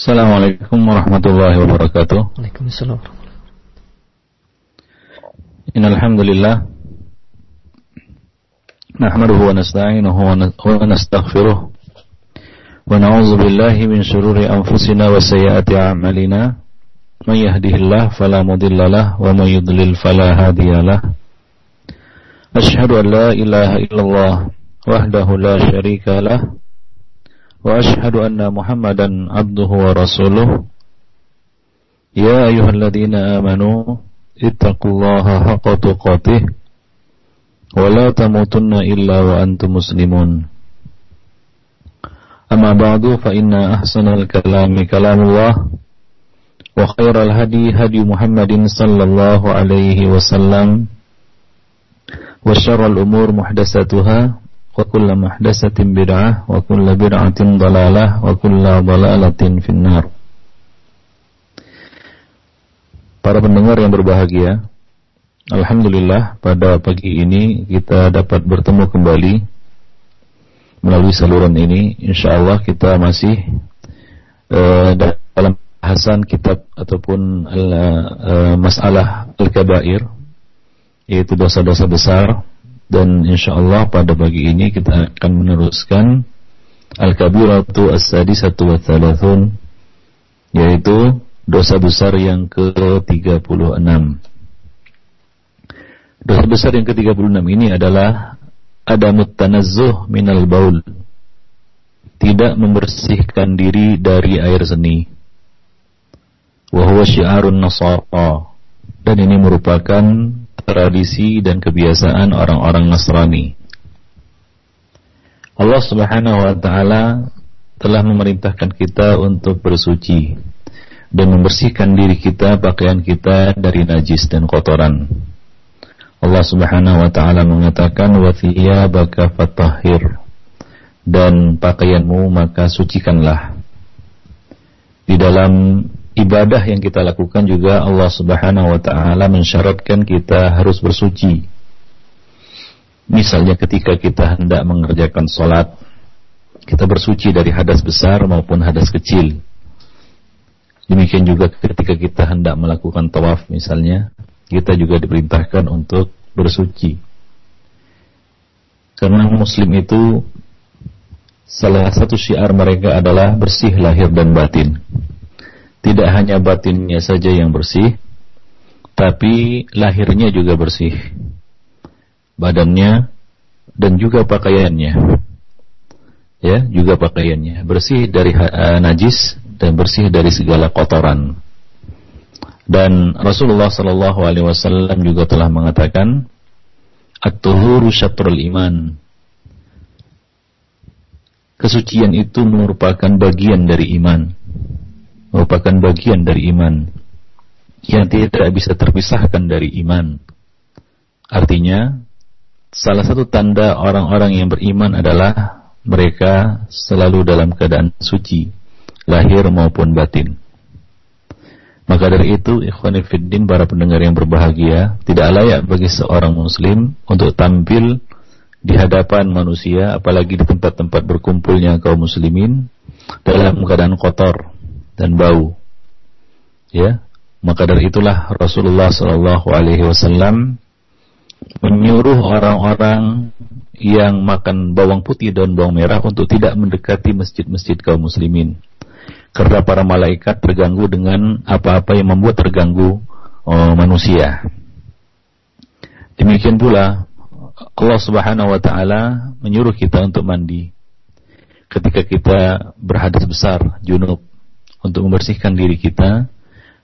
Assalamualaikum warahmatullahi wabarakatuh. Waalaikumsalam. Innal hamdalillah nahmaduhu wa nasta'inuhu wa nastaghfiruh wa na'udzu billahi min shururi anfusina wa sayyiati a'malina may yahdihillahu fala mudilla lahu wa may yudlil fala hadiya lahu. Ashhadu an la ilaha illallah wahdahu la syarika lahu وأشهد أن محمدا عبده ورسوله يا أيها الذين آمنوا اتقوا الله حق تقاته ولا تموتن إلا وأنتم مسلمون أما بعد فإن أحسن الكلام كلام الله وخير الهدي هدي محمد صلى الله عليه وسلم وشر الأمور محدثاتها وكل محدثة بدعة وكل بدعة ضلالة وكل ضلالة في النار Para pendengar yang berbahagia Alhamdulillah pada pagi ini kita dapat bertemu kembali melalui saluran ini Insya Allah kita masih uh, dalam bahasan kitab ataupun uh, masalah Al-Kabair yaitu dosa-dosa besar dan insya Allah pada pagi ini kita akan meneruskan Al-Kabiratu As-Sadisatu wa Thalathun yaitu dosa besar yang ke-36. Dosa besar yang ke-36 ini adalah Adamut tanazzuh minal baul Tidak membersihkan diri dari air seni. Wahuwa syiarun nasara Dan ini merupakan tradisi dan kebiasaan orang-orang Nasrani. Allah Subhanahu wa taala telah memerintahkan kita untuk bersuci dan membersihkan diri kita, pakaian kita dari najis dan kotoran. Allah Subhanahu wa taala mengatakan wa thiyabaka fatahhir dan pakaianmu maka sucikanlah. Di dalam ibadah yang kita lakukan juga Allah Subhanahu wa taala mensyaratkan kita harus bersuci. Misalnya ketika kita hendak mengerjakan sholat, kita bersuci dari hadas besar maupun hadas kecil. Demikian juga ketika kita hendak melakukan tawaf misalnya, kita juga diperintahkan untuk bersuci. Karena muslim itu salah satu syiar mereka adalah bersih lahir dan batin tidak hanya batinnya saja yang bersih, tapi lahirnya juga bersih. Badannya dan juga pakaiannya. Ya, juga pakaiannya bersih dari uh, najis dan bersih dari segala kotoran. Dan Rasulullah Shallallahu alaihi wasallam juga telah mengatakan At-tuhuru syatrul iman Kesucian itu merupakan bagian dari iman merupakan bagian dari iman yang tidak bisa terpisahkan dari iman. Artinya, salah satu tanda orang-orang yang beriman adalah mereka selalu dalam keadaan suci, lahir maupun batin. Maka dari itu, ikhwanifiddin para pendengar yang berbahagia, tidak layak bagi seorang muslim untuk tampil di hadapan manusia, apalagi di tempat-tempat berkumpulnya kaum muslimin, dalam keadaan kotor, dan bau. Ya, maka dari itulah Rasulullah Shallallahu Alaihi Wasallam menyuruh orang-orang yang makan bawang putih dan bawang merah untuk tidak mendekati masjid-masjid kaum muslimin. Karena para malaikat terganggu dengan apa-apa yang membuat terganggu oh, manusia. Demikian pula Allah Subhanahu wa taala menyuruh kita untuk mandi ketika kita berhadas besar junub untuk membersihkan diri kita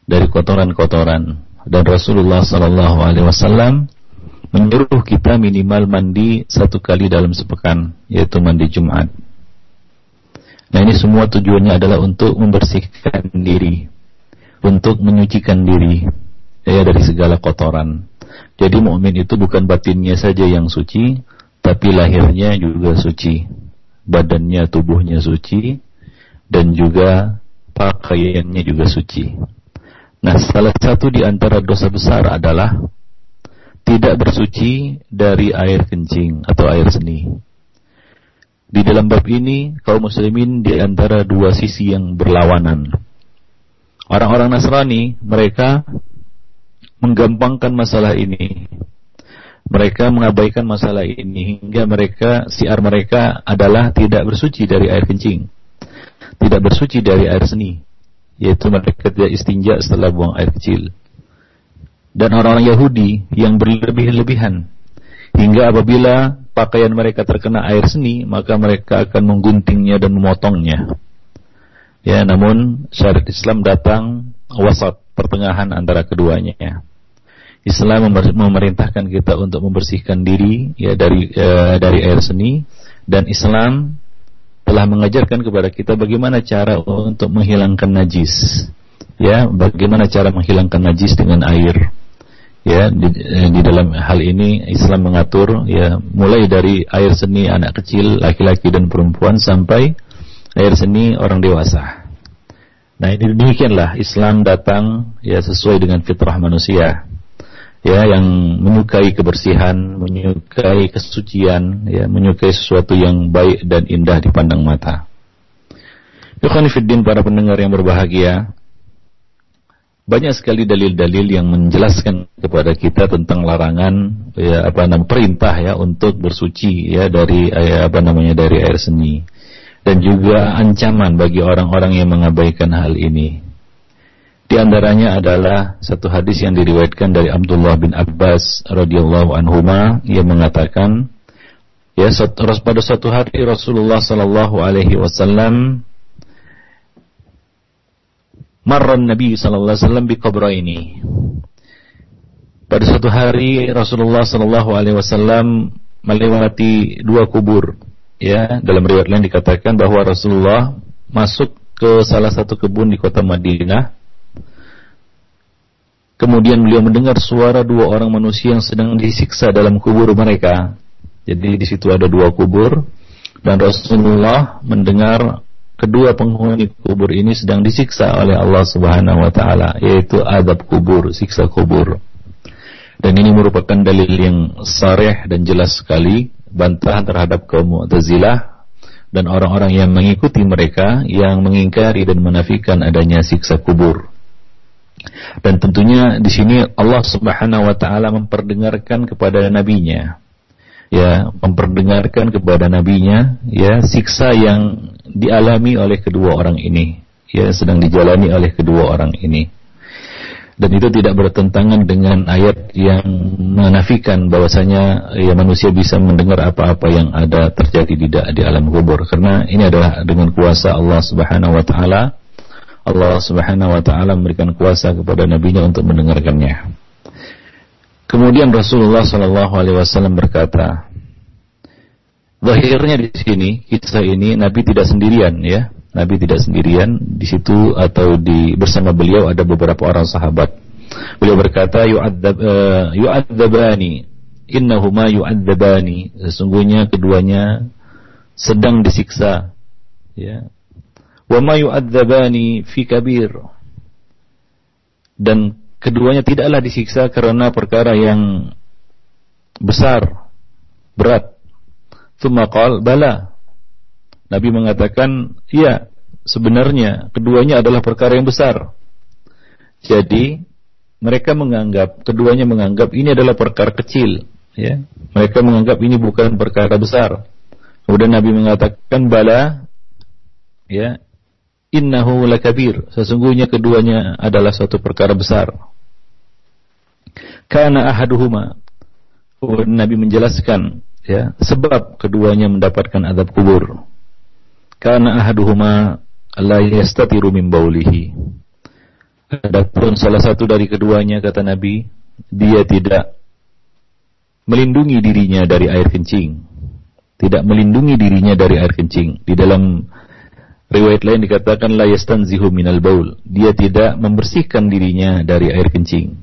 dari kotoran-kotoran dan Rasulullah Sallallahu Alaihi Wasallam menyuruh kita minimal mandi satu kali dalam sepekan yaitu mandi Jumat. Nah ini semua tujuannya adalah untuk membersihkan diri, untuk menyucikan diri ya dari segala kotoran. Jadi mukmin itu bukan batinnya saja yang suci, tapi lahirnya juga suci, badannya, tubuhnya suci, dan juga pakaiannya juga suci. Nah, salah satu di antara dosa besar adalah tidak bersuci dari air kencing atau air seni. Di dalam bab ini, kaum muslimin di antara dua sisi yang berlawanan. Orang-orang Nasrani mereka menggampangkan masalah ini. Mereka mengabaikan masalah ini hingga mereka siar mereka adalah tidak bersuci dari air kencing. Tidak bersuci dari air seni, yaitu mereka tidak istinja setelah buang air kecil. Dan orang-orang Yahudi yang berlebih-lebihan hingga apabila pakaian mereka terkena air seni, maka mereka akan mengguntingnya dan memotongnya. Ya, namun syariat Islam datang wasat pertengahan antara keduanya. Islam memerintahkan kita untuk membersihkan diri ya dari uh, dari air seni dan Islam telah mengajarkan kepada kita bagaimana cara untuk menghilangkan najis. Ya, bagaimana cara menghilangkan najis dengan air. Ya, di, eh, di dalam hal ini Islam mengatur ya mulai dari air seni anak kecil, laki-laki dan perempuan sampai air seni orang dewasa. Nah ini demikianlah Islam datang ya sesuai dengan fitrah manusia ya yang menyukai kebersihan, menyukai kesucian, ya menyukai sesuatu yang baik dan indah dipandang mata. Ikhwanifiddin para pendengar yang berbahagia, banyak sekali dalil-dalil yang menjelaskan kepada kita tentang larangan ya apa namanya perintah ya untuk bersuci ya dari ya, apa namanya dari air seni dan juga ancaman bagi orang-orang yang mengabaikan hal ini. Di antaranya adalah satu hadis yang diriwayatkan dari Abdullah bin Abbas radhiyallahu anhuma. Yang mengatakan ya pada suatu hari Rasulullah sallallahu alaihi wasallam marran Nabi sallallahu alaihi wasallam bi ini. Pada suatu hari Rasulullah sallallahu alaihi wasallam melewati dua kubur. Ya dalam riwayat lain dikatakan bahwa Rasulullah masuk ke salah satu kebun di kota Madinah kemudian beliau mendengar suara dua orang manusia yang sedang disiksa dalam kubur mereka jadi di situ ada dua kubur dan Rasulullah mendengar kedua penghuni kubur ini sedang disiksa oleh Allah Subhanahu wa taala yaitu adab kubur, siksa kubur. Dan ini merupakan dalil yang sareh dan jelas sekali bantahan terhadap kaum Mu'tazilah dan orang-orang yang mengikuti mereka yang mengingkari dan menafikan adanya siksa kubur. Dan tentunya di sini Allah Subhanahu wa taala memperdengarkan kepada nabinya. Ya, memperdengarkan kepada nabinya ya siksa yang dialami oleh kedua orang ini, ya sedang dijalani oleh kedua orang ini. Dan itu tidak bertentangan dengan ayat yang menafikan bahwasanya ya manusia bisa mendengar apa-apa yang ada terjadi di, di alam kubur. Karena ini adalah dengan kuasa Allah Subhanahu wa taala Allah Subhanahu wa taala memberikan kuasa kepada nabinya untuk mendengarkannya. Kemudian Rasulullah sallallahu alaihi wasallam berkata, Zahirnya di sini kisah ini Nabi tidak sendirian ya. Nabi tidak sendirian di situ atau di bersama beliau ada beberapa orang sahabat. Beliau berkata yu'adzab uh, yu'adzabani innahuma yu'adzabani sesungguhnya keduanya sedang disiksa ya. Wa ma fi kabir dan keduanya tidaklah disiksa karena perkara yang besar berat. Tsumma bala Nabi mengatakan, iya, sebenarnya keduanya adalah perkara yang besar. Jadi mereka menganggap keduanya menganggap ini adalah perkara kecil, ya. Mereka menganggap ini bukan perkara besar. Kemudian Nabi mengatakan bala ya innahu lakabir sesungguhnya keduanya adalah suatu perkara besar. Karena ahaduhuma Nabi menjelaskan ya sebab keduanya mendapatkan adab kubur. Karena ahaduhuma la yastatiru min baulihi. Adapun salah satu dari keduanya kata Nabi, dia tidak melindungi dirinya dari air kencing. Tidak melindungi dirinya dari air kencing. Di dalam riwayat lain dikatakan la yastanzihu minal baul. Dia tidak membersihkan dirinya dari air kencing.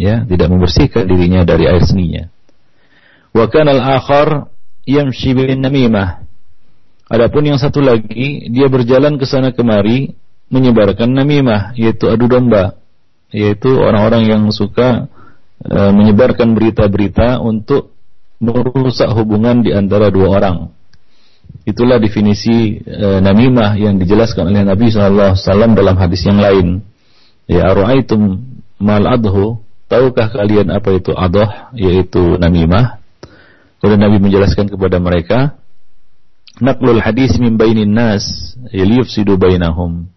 Ya, tidak membersihkan dirinya dari air seninya. Wa kana al-akhar yamshi bin namimah Adapun yang satu lagi, dia berjalan ke sana kemari menyebarkan namimah, yaitu adu domba, yaitu orang-orang yang suka e, menyebarkan berita-berita untuk merusak hubungan di antara dua orang. Itulah definisi e, namimah yang dijelaskan oleh Nabi SAW dalam hadis yang lain. Ya ara'aitum mal adhu, tahukah kalian apa itu adoh, yaitu namimah? Kemudian Nabi menjelaskan kepada mereka, naqlul hadis min bainin nas, yufsidu bainahum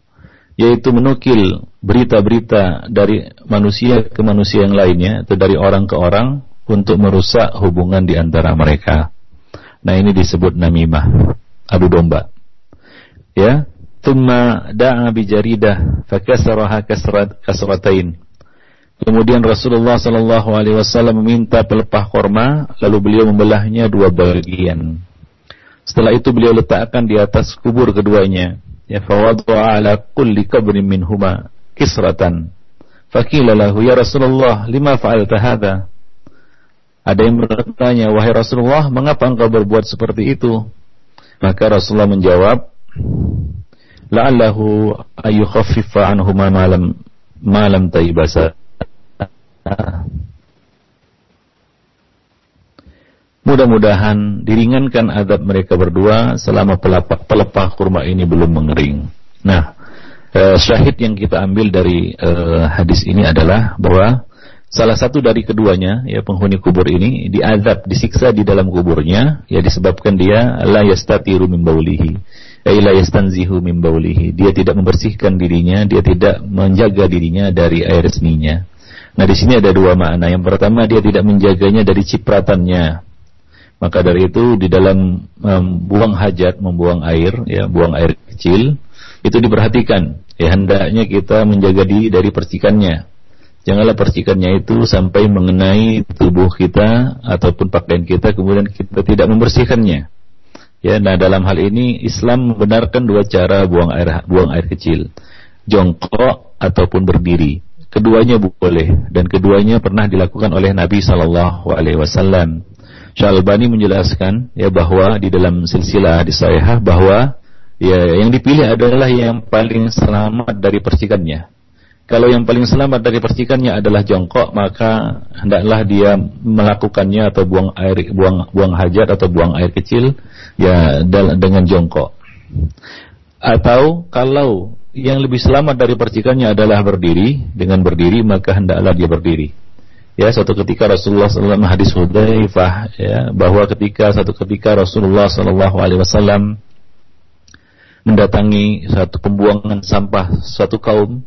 yaitu menukil berita-berita dari manusia ke manusia yang lainnya atau dari orang ke orang untuk merusak hubungan di antara mereka. Nah ini disebut namimah, adu domba. Ya, thumma da'a bi jaridah fakasaraha kasrat kasratain. Kemudian Rasulullah sallallahu alaihi wasallam meminta pelepah korma lalu beliau membelahnya dua bagian. Setelah itu beliau letakkan di atas kubur keduanya ya fawadha ala kulli qabrin minhuma kisratan faqila lahu ya Rasulullah lima fa'alta hadha ada yang bertanya wahai Rasulullah mengapa engkau berbuat seperti itu maka Rasulullah menjawab la'allahu ayukhaffifa anhuma malam malam taibasa Mudah-mudahan diringankan adab mereka berdua selama pelepah, pelepah kurma ini belum mengering. Nah, eh, syahid yang kita ambil dari eh, hadis ini adalah bahwa salah satu dari keduanya, ya penghuni kubur ini diadab, disiksa di dalam kuburnya, ya disebabkan dia la yastatiru min baulihi, ay la yastanzihu min baulihi. Dia tidak membersihkan dirinya, dia tidak menjaga dirinya dari air seninya. Nah, di sini ada dua makna. Yang pertama, dia tidak menjaganya dari cipratannya maka dari itu di dalam membuang hajat, membuang air, ya, buang air kecil, itu diperhatikan. Ya, hendaknya kita menjaga diri dari percikannya. Janganlah percikannya itu sampai mengenai tubuh kita ataupun pakaian kita, kemudian kita tidak membersihkannya. Ya, nah dalam hal ini Islam membenarkan dua cara buang air buang air kecil, jongkok ataupun berdiri. Keduanya boleh dan keduanya pernah dilakukan oleh Nabi Shallallahu Alaihi Wasallam. Syalbani menjelaskan ya bahwa di dalam silsilah di Sahihah bahwa ya yang dipilih adalah yang paling selamat dari percikannya. Kalau yang paling selamat dari percikannya adalah jongkok, maka hendaklah dia melakukannya atau buang air buang buang hajat atau buang air kecil ya dengan jongkok. Atau kalau yang lebih selamat dari percikannya adalah berdiri, dengan berdiri maka hendaklah dia berdiri ya satu ketika Rasulullah SAW hadis Hudzaifah ya bahwa ketika satu ketika Rasulullah SAW alaihi wasallam mendatangi satu pembuangan sampah suatu kaum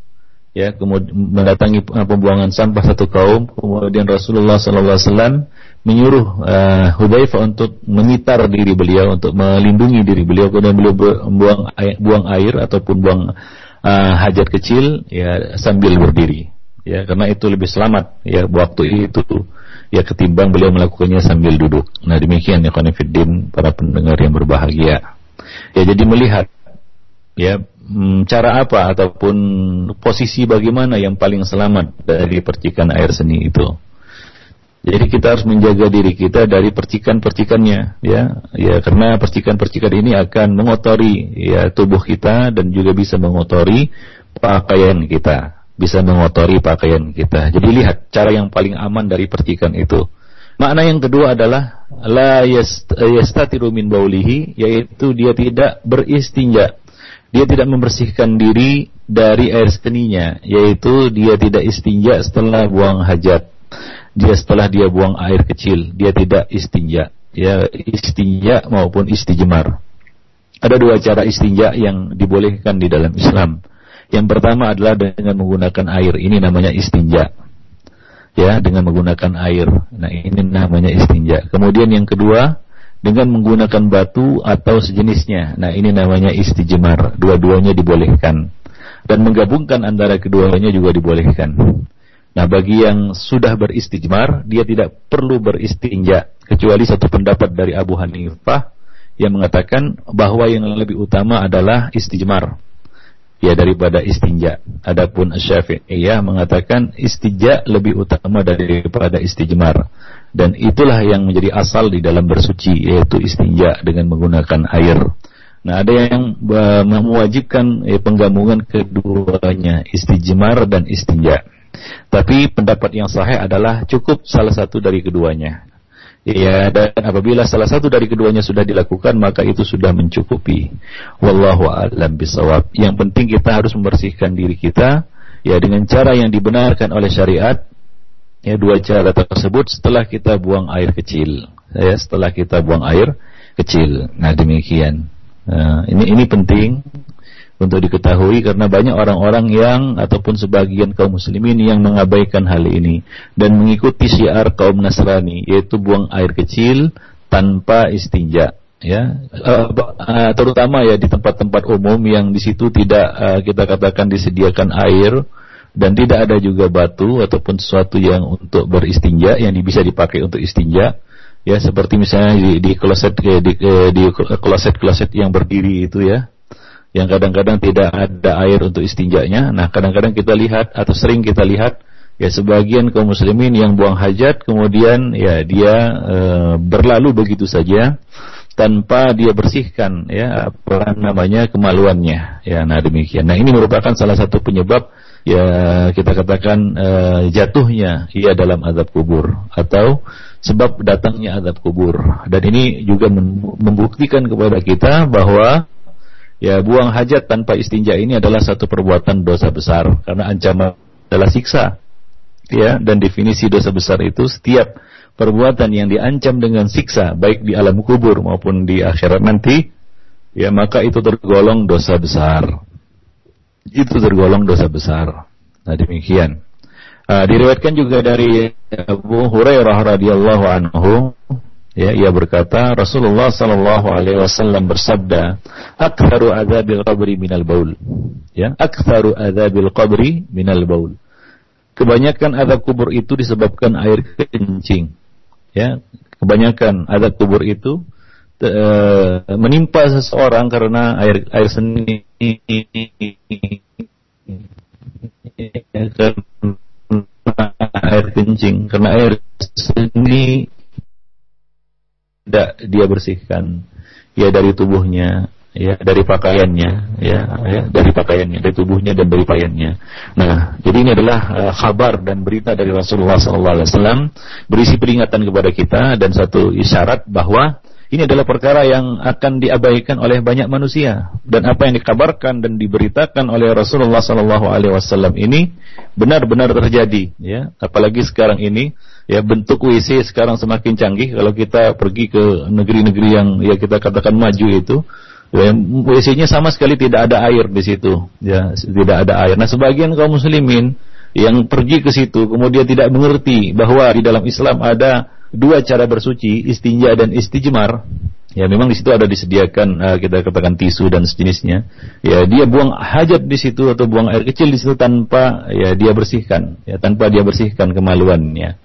ya kemudian mendatangi pembuangan sampah satu kaum kemudian Rasulullah SAW menyuruh uh, Hudzaifah untuk menyitar diri beliau untuk melindungi diri beliau kemudian beliau buang air, buang air ataupun buang uh, hajat kecil ya sambil berdiri ya karena itu lebih selamat ya waktu itu ya ketimbang beliau melakukannya sambil duduk. Nah demikian ya konfidin para pendengar yang berbahagia. Ya jadi melihat ya hmm, cara apa ataupun posisi bagaimana yang paling selamat dari percikan air seni itu. Jadi kita harus menjaga diri kita dari percikan-percikannya, ya, ya karena percikan-percikan ini akan mengotori ya tubuh kita dan juga bisa mengotori pakaian kita bisa mengotori pakaian kita. Jadi lihat cara yang paling aman dari percikan itu. Makna yang kedua adalah la yastatiru min baulihi yaitu dia tidak beristinja. Dia tidak membersihkan diri dari air seninya, yaitu dia tidak istinja setelah buang hajat. Dia setelah dia buang air kecil, dia tidak istinja. Ya istinja maupun istijmar. Ada dua cara istinja yang dibolehkan di dalam Islam. Yang pertama adalah dengan menggunakan air. Ini namanya istinja. Ya, dengan menggunakan air. Nah, ini namanya istinja. Kemudian yang kedua, dengan menggunakan batu atau sejenisnya. Nah, ini namanya istijmar. Dua-duanya dibolehkan. Dan menggabungkan antara keduanya juga dibolehkan. Nah, bagi yang sudah beristijmar, dia tidak perlu beristinja. Kecuali satu pendapat dari Abu Hanifah yang mengatakan bahwa yang lebih utama adalah istijmar ya daripada istinja. Adapun Syafi'iyah mengatakan istinja lebih utama daripada istijmar. Dan itulah yang menjadi asal di dalam bersuci yaitu istinja dengan menggunakan air. Nah, ada yang mewajibkan eh, penggabungan keduanya, istijmar dan istinja. Tapi pendapat yang sahih adalah cukup salah satu dari keduanya. Ya, dan apabila salah satu dari keduanya sudah dilakukan, maka itu sudah mencukupi. Wallahu a'lam bisawab. Yang penting kita harus membersihkan diri kita, ya dengan cara yang dibenarkan oleh syariat ya dua cara tersebut setelah kita buang air kecil. Ya setelah kita buang air kecil. Nah demikian. Nah, ini ini penting untuk diketahui karena banyak orang-orang yang ataupun sebagian kaum muslimin yang mengabaikan hal ini dan mengikuti syiar kaum Nasrani yaitu buang air kecil tanpa istinja. Ya uh, uh, terutama ya di tempat-tempat umum yang di situ tidak kita katakan disediakan air dan tidak ada juga batu ataupun sesuatu yang untuk beristinja yang bisa dipakai untuk istinja. Ya seperti misalnya di, di kloset di, di, kloset kloset yang berdiri itu ya. Yang kadang-kadang tidak ada air untuk istinjanya. Nah, kadang-kadang kita lihat atau sering kita lihat ya sebagian kaum muslimin yang buang hajat kemudian ya dia e, berlalu begitu saja tanpa dia bersihkan ya apa namanya kemaluannya. Ya nah demikian. Nah ini merupakan salah satu penyebab ya kita katakan e, jatuhnya ia dalam azab kubur atau sebab datangnya azab kubur. Dan ini juga membuktikan kepada kita bahwa ya buang hajat tanpa istinja ini adalah satu perbuatan dosa besar. Karena ancaman adalah siksa. Ya dan definisi dosa besar itu setiap perbuatan yang diancam dengan siksa baik di alam kubur maupun di akhirat nanti ya maka itu tergolong dosa besar itu tergolong dosa besar nah demikian uh, diriwayatkan juga dari Abu Hurairah radhiyallahu anhu Ya, ia berkata Rasulullah sallallahu alaihi wasallam bersabda, "Aktsaru adzabil qabri minal baul." Ya, aktsaru adzabil qabri minal baul. Kebanyakan azab kubur itu disebabkan air kencing. Ya, kebanyakan azab kubur itu uh, menimpa seseorang karena air air seni. Karena air kencing, karena air seni tidak dia bersihkan. Ya dari tubuhnya ya dari pakaiannya ya, ya dari pakaiannya dari tubuhnya dan dari pakaiannya. Nah jadi ini adalah uh, kabar dan berita dari Rasulullah SAW berisi peringatan kepada kita dan satu isyarat bahwa ini adalah perkara yang akan diabaikan oleh banyak manusia. Dan apa yang dikabarkan dan diberitakan oleh Rasulullah SAW ini benar-benar terjadi ya. Apalagi sekarang ini ya bentuk WC sekarang semakin canggih. Kalau kita pergi ke negeri-negeri yang ya kita katakan maju itu WC-nya sama sekali tidak ada air di situ. Ya tidak ada air. Nah sebagian kaum muslimin yang pergi ke situ kemudian tidak mengerti bahwa di dalam Islam ada dua cara bersuci istinja dan istijmar. Ya memang di situ ada disediakan uh, kita katakan tisu dan sejenisnya. Ya dia buang hajat di situ atau buang air kecil di situ tanpa ya dia bersihkan. Ya tanpa dia bersihkan kemaluannya.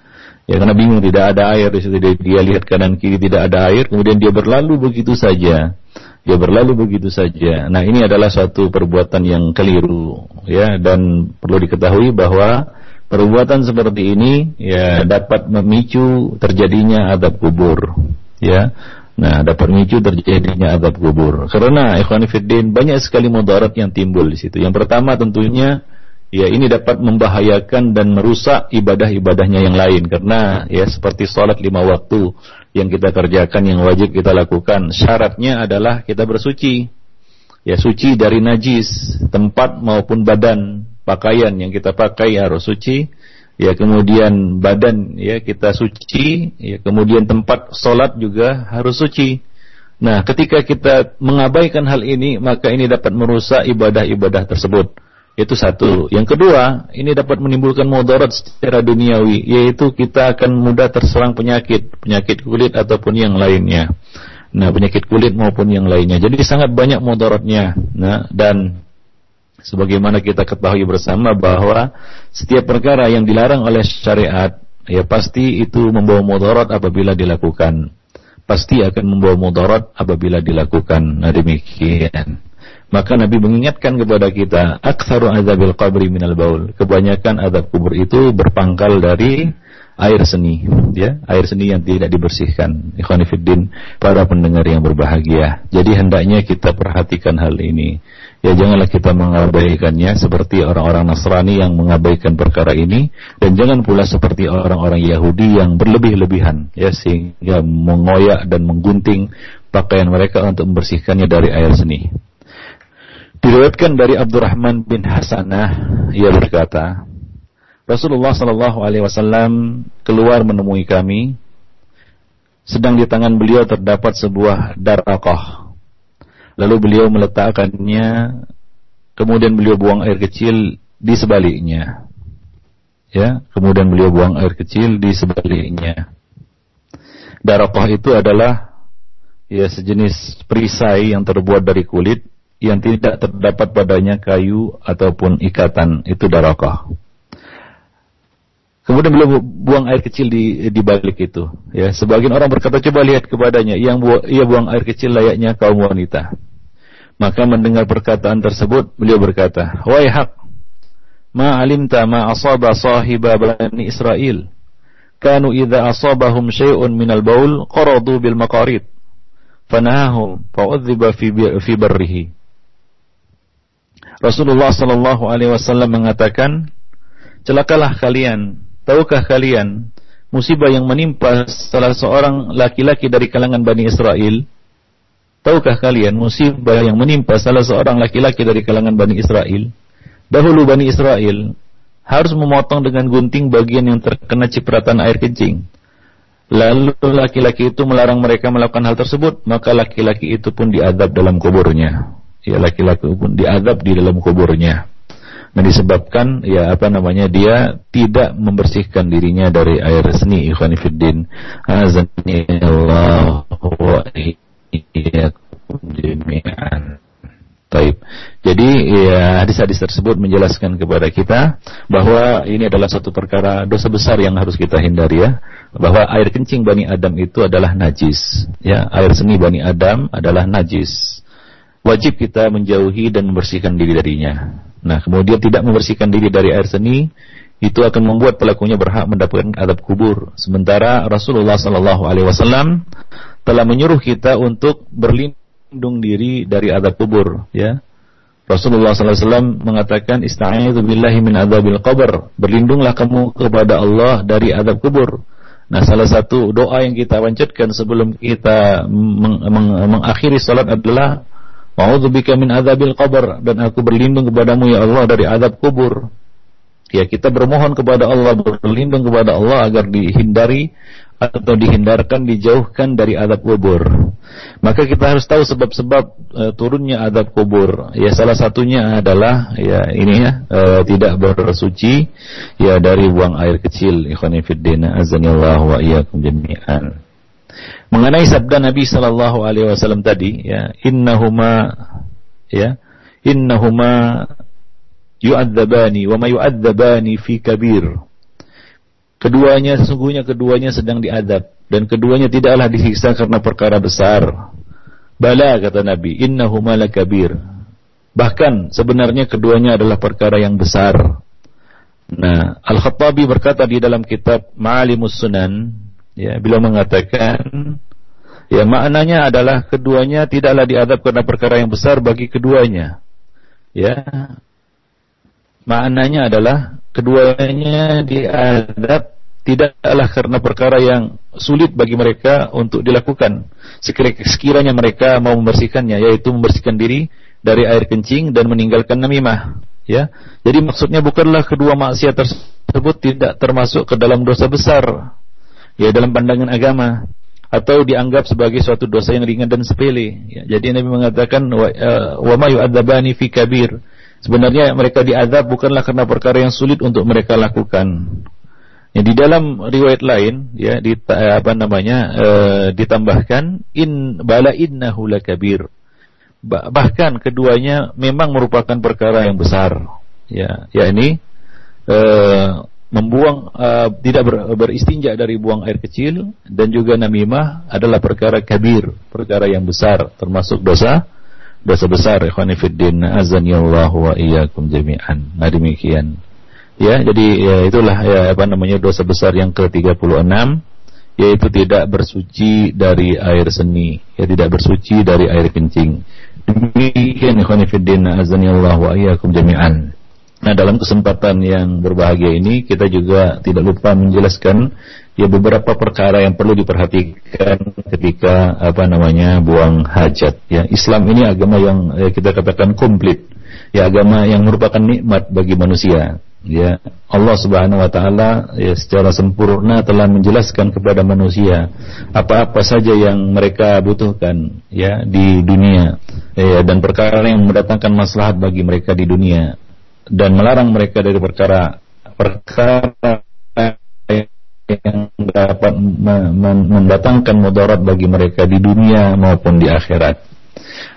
Ya karena bingung tidak ada air di situ. Dia, dia lihat kanan kiri tidak ada air, kemudian dia berlalu begitu saja. Dia berlalu begitu saja. Nah, ini adalah suatu perbuatan yang keliru ya dan perlu diketahui bahwa perbuatan seperti ini ya dapat memicu terjadinya adab kubur. Ya. Nah, dapat memicu terjadinya adab kubur. Karena ikhwan banyak sekali mudarat yang timbul di situ. Yang pertama tentunya ya ini dapat membahayakan dan merusak ibadah-ibadahnya yang lain. Karena ya seperti sholat lima waktu yang kita kerjakan yang wajib kita lakukan. Syaratnya adalah kita bersuci. Ya suci dari najis tempat maupun badan. Pakaian yang kita pakai harus suci. Ya kemudian badan ya kita suci. Ya kemudian tempat sholat juga harus suci. Nah ketika kita mengabaikan hal ini maka ini dapat merusak ibadah-ibadah tersebut itu satu. Yang kedua, ini dapat menimbulkan mudarat secara duniawi, yaitu kita akan mudah terserang penyakit, penyakit kulit ataupun yang lainnya. Nah, penyakit kulit maupun yang lainnya. Jadi sangat banyak mudaratnya. Nah, dan sebagaimana kita ketahui bersama bahwa setiap perkara yang dilarang oleh syariat, ya pasti itu membawa mudarat apabila dilakukan. Pasti akan membawa mudarat apabila dilakukan. Nah, demikian. Maka Nabi mengingatkan kepada kita, aktsaru azabil qabri minal baul. Kebanyakan azab kubur itu berpangkal dari air seni, ya, air seni yang tidak dibersihkan. Ikhwanifiddin, para pendengar yang berbahagia. Jadi hendaknya kita perhatikan hal ini. Ya janganlah kita mengabaikannya seperti orang-orang Nasrani yang mengabaikan perkara ini dan jangan pula seperti orang-orang Yahudi yang berlebih-lebihan ya sehingga mengoyak dan menggunting pakaian mereka untuk membersihkannya dari air seni. Diriwayatkan dari Abdurrahman bin Hasanah, ia berkata, Rasulullah Shallallahu Alaihi Wasallam keluar menemui kami. Sedang di tangan beliau terdapat sebuah darakoh. Lalu beliau meletakkannya, kemudian beliau buang air kecil di sebaliknya. Ya, kemudian beliau buang air kecil di sebaliknya. Darakoh itu adalah ya sejenis perisai yang terbuat dari kulit yang tidak terdapat padanya kayu ataupun ikatan itu darakoh. Kemudian beliau buang air kecil di di balik itu. Ya, sebagian orang berkata coba lihat kepadanya, yang bu, ia buang air kecil layaknya kaum wanita. Maka mendengar perkataan tersebut, beliau berkata, "Wahai hak, ma alimta ma asaba sahiba bani Israel. Kanu idza asabahum syai'un minal baul qaradu bil maqarid. Fanahahum fa'udhiba fi fi barrihi." Rasulullah sallallahu alaihi wasallam mengatakan, "Celakalah kalian Tahukah kalian musibah yang menimpa salah seorang laki-laki dari kalangan Bani Israel? Tahukah kalian musibah yang menimpa salah seorang laki-laki dari kalangan Bani Israel? Dahulu Bani Israel harus memotong dengan gunting bagian yang terkena cipratan air kencing. Lalu laki-laki itu melarang mereka melakukan hal tersebut, maka laki-laki itu pun diadab dalam kuburnya. Ya laki-laki pun diadab di dalam kuburnya. Nah disebabkan ya apa namanya dia tidak membersihkan dirinya dari air seni ikhwan fiddin. Wa jami'an. Taib. Jadi ya hadis-hadis tersebut menjelaskan kepada kita bahwa ini adalah satu perkara dosa besar yang harus kita hindari ya. Bahwa air kencing Bani Adam itu adalah najis. Ya, air seni Bani Adam adalah najis. Wajib kita menjauhi dan membersihkan diri darinya. Nah, kemudian tidak membersihkan diri dari air seni itu akan membuat pelakunya berhak mendapatkan adab kubur. Sementara Rasulullah Sallallahu Alaihi Wasallam telah menyuruh kita untuk berlindung diri dari adab kubur. Ya, Rasulullah SAW mengatakan Istaizu billahi min adabil qabr Berlindunglah kamu kepada Allah dari adab kubur Nah salah satu doa yang kita panjatkan sebelum kita meng meng mengakhiri salat adalah A'udzubika min adzabil qabr dan aku berlindung kepadamu ya Allah dari azab kubur. Ya kita bermohon kepada Allah berlindung kepada Allah agar dihindari atau dihindarkan dijauhkan dari azab kubur. Maka kita harus tahu sebab-sebab e, turunnya azab kubur. Ya salah satunya adalah ya ini ya e, tidak bersuci ya dari buang air kecil. Ikhwan fillah azanillahu wa iyyakum jami'an. Mengenai sabda Nabi Shallallahu Alaihi Wasallam tadi, ya, innahuma, ya, innahuma yu'adzabani wa ma yu'adzabani fi kabir. Keduanya sesungguhnya keduanya sedang diadab dan keduanya tidaklah disiksa karena perkara besar. Bala kata Nabi, innahuma lakabir. Bahkan sebenarnya keduanya adalah perkara yang besar. Nah, Al-Khattabi berkata di dalam kitab Ma'alimus Sunan, Ya, beliau mengatakan ya maknanya adalah keduanya tidaklah diadab karena perkara yang besar bagi keduanya. Ya. Maknanya adalah keduanya diadab tidaklah karena perkara yang sulit bagi mereka untuk dilakukan. Sekiranya mereka mau membersihkannya, yaitu membersihkan diri dari air kencing dan meninggalkan namimah. Ya, jadi maksudnya bukanlah kedua maksiat tersebut tidak termasuk ke dalam dosa besar, ya dalam pandangan agama atau dianggap sebagai suatu dosa yang ringan dan sepele. Ya, jadi Nabi mengatakan wa, uh, ma yu'adzabani fi kabir. Sebenarnya mereka diadab bukanlah karena perkara yang sulit untuk mereka lakukan. Ya, di dalam riwayat lain ya di apa namanya uh, ditambahkan in bala innahu lakabir. Bahkan keduanya memang merupakan perkara yang besar. Ya, yakni uh, membuang uh, tidak ber, beristinja dari buang air kecil dan juga namimah adalah perkara kabir, perkara yang besar termasuk dosa dosa besar ikhwani fiddin azanillahu wa iyyakum jami'an. Nah demikian. Ya, jadi ya itulah ya apa namanya dosa besar yang ke-36 yaitu tidak bersuci dari air seni, ya tidak bersuci dari air kencing. Demikian ikhwani fiddin azanillahu wa iyyakum jami'an. Nah dalam kesempatan yang berbahagia ini kita juga tidak lupa menjelaskan ya beberapa perkara yang perlu diperhatikan ketika apa namanya buang hajat. Ya Islam ini agama yang ya, kita katakan komplit. Ya agama yang merupakan nikmat bagi manusia. Ya Allah Subhanahu wa taala ya secara sempurna telah menjelaskan kepada manusia apa-apa saja yang mereka butuhkan ya di dunia. Ya dan perkara yang mendatangkan maslahat bagi mereka di dunia dan melarang mereka dari perkara perkara yang dapat mendatangkan mudarat bagi mereka di dunia maupun di akhirat.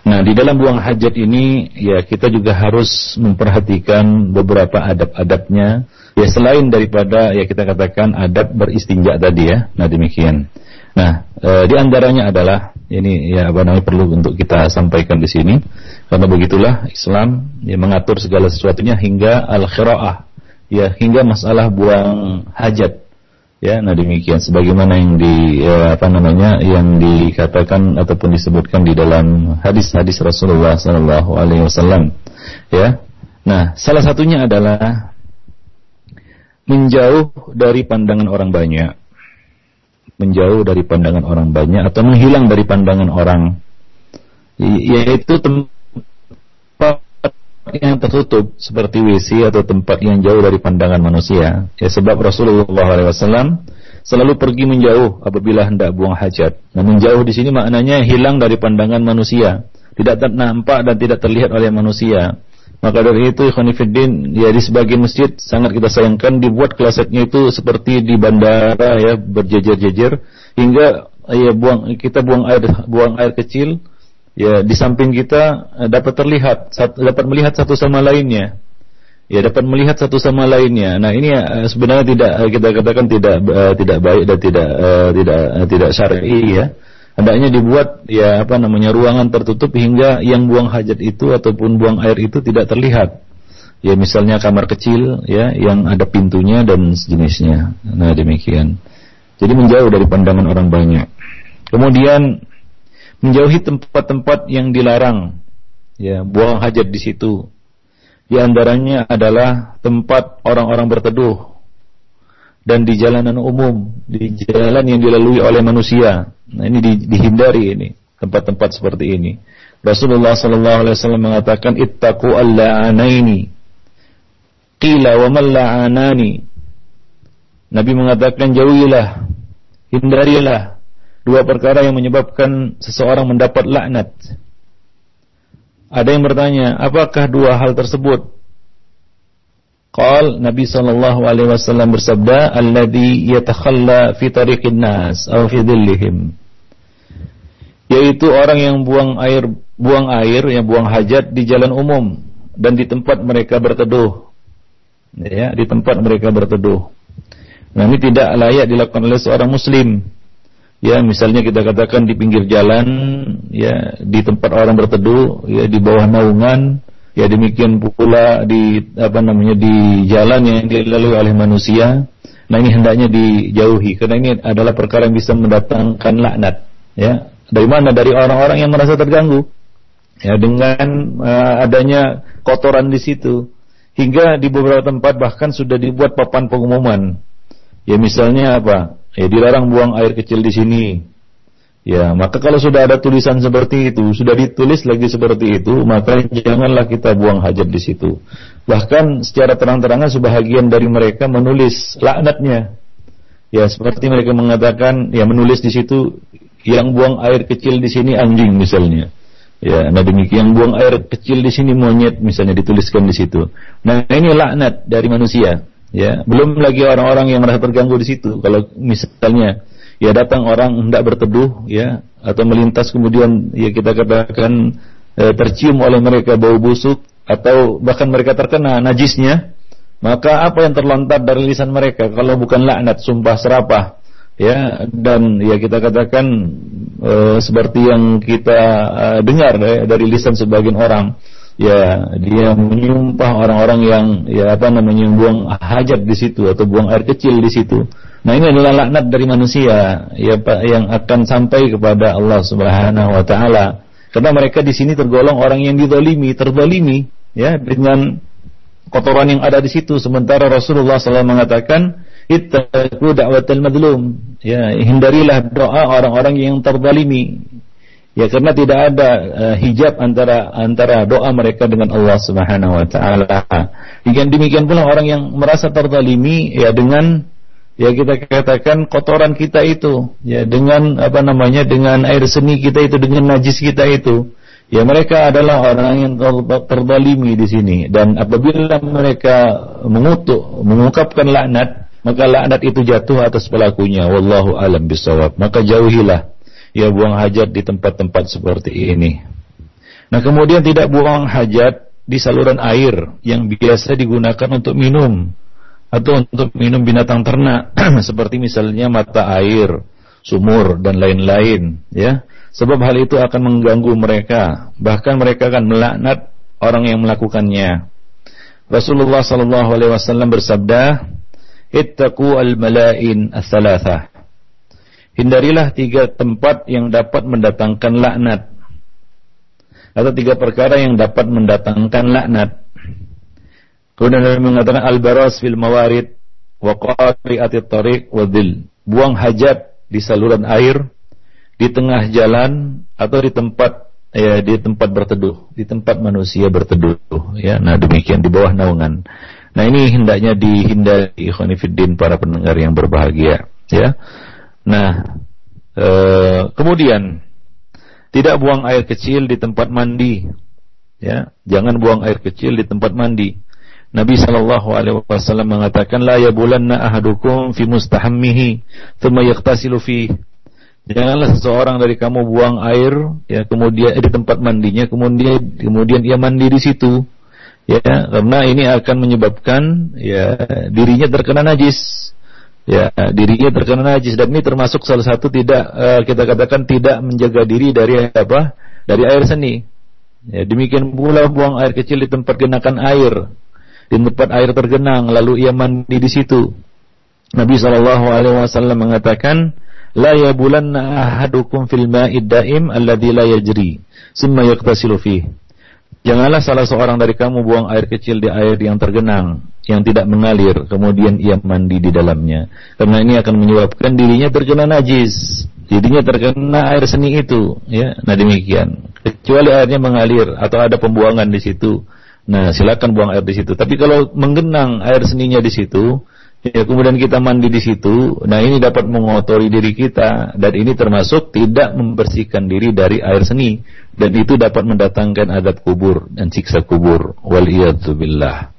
Nah, di dalam buang hajat ini ya kita juga harus memperhatikan beberapa adab-adabnya ya selain daripada ya kita katakan adab beristinja tadi ya. Nah, demikian. Nah, e, di antaranya adalah ini ya apa namanya perlu untuk kita sampaikan di sini karena begitulah Islam ya mengatur segala sesuatunya hingga al-qiraah ya hingga masalah buang hajat Ya, nah demikian sebagaimana yang di ya, apa namanya yang dikatakan ataupun disebutkan di dalam hadis-hadis Rasulullah sallallahu alaihi wasallam. Ya. Nah, salah satunya adalah menjauh dari pandangan orang banyak. Menjauh dari pandangan orang banyak atau menghilang dari pandangan orang yaitu tempat yang tertutup seperti WC atau tempat yang jauh dari pandangan manusia. Ya sebab Rasulullah SAW selalu pergi menjauh apabila hendak buang hajat. Nah, menjauh di sini maknanya hilang dari pandangan manusia, tidak nampak dan tidak terlihat oleh manusia. Maka dari itu Khonifuddin ya di sebagian masjid sangat kita sayangkan dibuat klosetnya itu seperti di bandara ya berjejer-jejer hingga ya buang kita buang air buang air kecil ya di samping kita eh, dapat terlihat dapat melihat satu sama lainnya. Ya dapat melihat satu sama lainnya. Nah ini uh, sebenarnya tidak uh, kita katakan tidak uh, tidak baik dan tidak uh, tidak uh, tidak syar'i ya hendaknya dibuat ya apa namanya ruangan tertutup hingga yang buang hajat itu ataupun buang air itu tidak terlihat. Ya misalnya kamar kecil ya yang ada pintunya dan sejenisnya. Nah demikian. Jadi menjauh dari pandangan orang banyak. Kemudian menjauhi tempat-tempat yang dilarang. Ya, buang hajat di situ. Di antaranya adalah tempat orang-orang berteduh dan di jalanan umum, di jalan yang dilalui oleh manusia. Nah, ini di, dihindari ini tempat-tempat seperti ini. Rasulullah sallallahu alaihi wasallam mengatakan ittaqu al-la'anaini. Qila wa man la'anani. Nabi mengatakan jauhilah, hindarilah dua perkara yang menyebabkan seseorang mendapat laknat. Ada yang bertanya, apakah dua hal tersebut? Qal Nabi sallallahu alaihi wasallam bersabda, "Alladhi yatakhalla fi tariqin nas aw fi dhillihim." Yaitu orang yang buang air buang air yang buang hajat di jalan umum dan di tempat mereka berteduh. Ya, di tempat mereka berteduh. Nah, ini tidak layak dilakukan oleh seorang muslim ya misalnya kita katakan di pinggir jalan ya di tempat orang berteduh ya di bawah naungan ya demikian pula di apa namanya di jalan yang dilalui oleh manusia. Nah ini hendaknya dijauhi karena ini adalah perkara yang bisa mendatangkan laknat ya. Dari mana? Dari orang-orang yang merasa terganggu ya dengan uh, adanya kotoran di situ. Hingga di beberapa tempat bahkan sudah dibuat papan pengumuman. Ya misalnya apa? Ya dilarang buang air kecil di sini. Ya, maka kalau sudah ada tulisan seperti itu, sudah ditulis lagi seperti itu, maka janganlah kita buang hajat di situ. Bahkan secara terang-terangan sebahagian dari mereka menulis laknatnya. Ya, seperti mereka mengatakan, ya menulis di situ yang buang air kecil di sini anjing misalnya. Ya, nah demikian buang air kecil di sini monyet misalnya dituliskan di situ. Nah, ini laknat dari manusia ya belum lagi orang-orang yang merasa terganggu di situ kalau misalnya ya datang orang hendak berteduh ya atau melintas kemudian ya kita katakan e, tercium oleh mereka bau busuk atau bahkan mereka terkena najisnya maka apa yang terlontar dari lisan mereka kalau bukan laknat sumpah serapah ya dan ya kita katakan e, seperti yang kita e, dengar ya, dari lisan sebagian orang ya dia menyumpah orang-orang yang ya apa namanya buang hajat di situ atau buang air kecil di situ. Nah ini adalah laknat dari manusia ya Pak yang akan sampai kepada Allah Subhanahu wa taala. Karena mereka di sini tergolong orang yang didolimi, terzalimi ya dengan kotoran yang ada di situ. Sementara Rasulullah SAW mengatakan ittaqu da'watal madlum ya hindarilah doa orang-orang yang terzalimi ya karena tidak ada uh, hijab antara antara doa mereka dengan Allah Subhanahu wa taala demikian demikian pula orang yang merasa terzalimi ya dengan ya kita katakan kotoran kita itu ya dengan apa namanya dengan air seni kita itu dengan najis kita itu ya mereka adalah orang yang terzalimi di sini. Dan apabila mereka mengutuk mengungkapkan laknat maka laknat itu jatuh atas pelakunya. Wallahu alam bisawab maka jauhilah ya buang hajat di tempat-tempat seperti ini. Nah kemudian tidak buang hajat di saluran air yang biasa digunakan untuk minum atau untuk minum binatang ternak seperti misalnya mata air sumur dan lain-lain ya sebab hal itu akan mengganggu mereka bahkan mereka akan melaknat orang yang melakukannya Rasulullah sallallahu alaihi wasallam bersabda ittaqu al-mala'in ats-tsalatsah. Hindarilah tiga tempat yang dapat mendatangkan laknat. Atau tiga perkara yang dapat mendatangkan laknat. Kemudian Nabi mengatakan al-baras fil mawarid wa qari'atit tariq wa dhil. Buang hajat di saluran air, di tengah jalan atau di tempat ya di tempat berteduh, di tempat manusia berteduh ya. Nah, demikian di bawah naungan. Nah ini hendaknya dihindari ikhwanifiddin para pendengar yang berbahagia ya. Nah e, kemudian tidak buang air kecil di tempat mandi ya. Jangan buang air kecil di tempat mandi. Nabi sallallahu alaihi wasallam mengatakan la yabulanna ahadukum fi mustahammihi thumma yaghtasilu fi Janganlah seseorang dari kamu buang air ya kemudian eh, di tempat mandinya kemudian kemudian ia mandi di situ ya karena ini akan menyebabkan ya dirinya terkena najis ya dirinya terkena najis. Dan ini termasuk salah satu tidak uh, kita katakan tidak menjaga diri dari apa? Dari air seni. Ya demikian pula buang air kecil di tempat genakan air di tempat air tergenang lalu ia mandi di situ Nabi Shallallahu Alaihi Wasallam mengatakan la yabulanna ahadukum fil ma'id daim alladhi la yajri summa yaqtasilu fihi Janganlah salah seorang dari kamu buang air kecil di air yang tergenang, yang tidak mengalir, kemudian ia mandi di dalamnya. Karena ini akan menyebabkan dirinya terkena najis. Jadinya terkena air seni itu, ya. Nah demikian. Kecuali airnya mengalir atau ada pembuangan di situ. Nah, silakan buang air di situ. Tapi kalau menggenang air seninya di situ, Ya, kemudian kita mandi di situ. Nah, ini dapat mengotori diri kita dan ini termasuk tidak membersihkan diri dari air seni dan itu dapat mendatangkan adab kubur dan siksa kubur. Waliyadzubillah.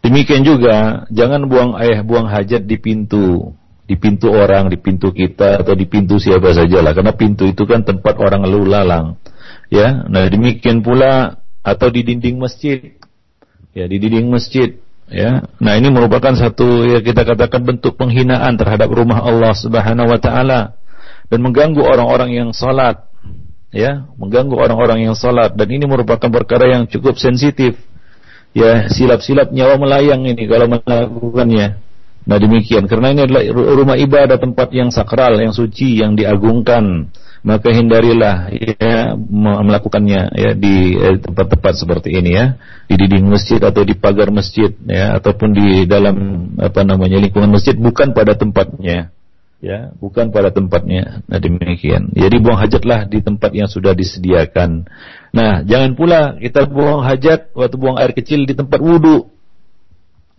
Demikian juga jangan buang ayah buang hajat di pintu di pintu orang, di pintu kita atau di pintu siapa saja lah karena pintu itu kan tempat orang lalu lalang. Ya, nah demikian pula atau di dinding masjid. Ya, di dinding masjid ya. Nah ini merupakan satu ya kita katakan bentuk penghinaan terhadap rumah Allah Subhanahu wa taala dan mengganggu orang-orang yang salat ya. Mengganggu orang-orang yang salat. Dan ini merupakan perkara yang cukup sensitif ya. Silap-silap nyawa melayang ini kalau melakukannya. Nah demikian. Karena ini adalah rumah ibadah tempat yang sakral yang suci yang diagungkan maka hindarilah ya melakukannya ya di eh, tempat-tempat seperti ini ya. Di dinding masjid atau di pagar masjid ya ataupun di dalam apa namanya lingkungan masjid bukan pada tempatnya ya bukan pada tempatnya. Nah demikian. Jadi buang hajatlah di tempat yang sudah disediakan. Nah jangan pula kita buang hajat waktu buang air kecil di tempat wudhu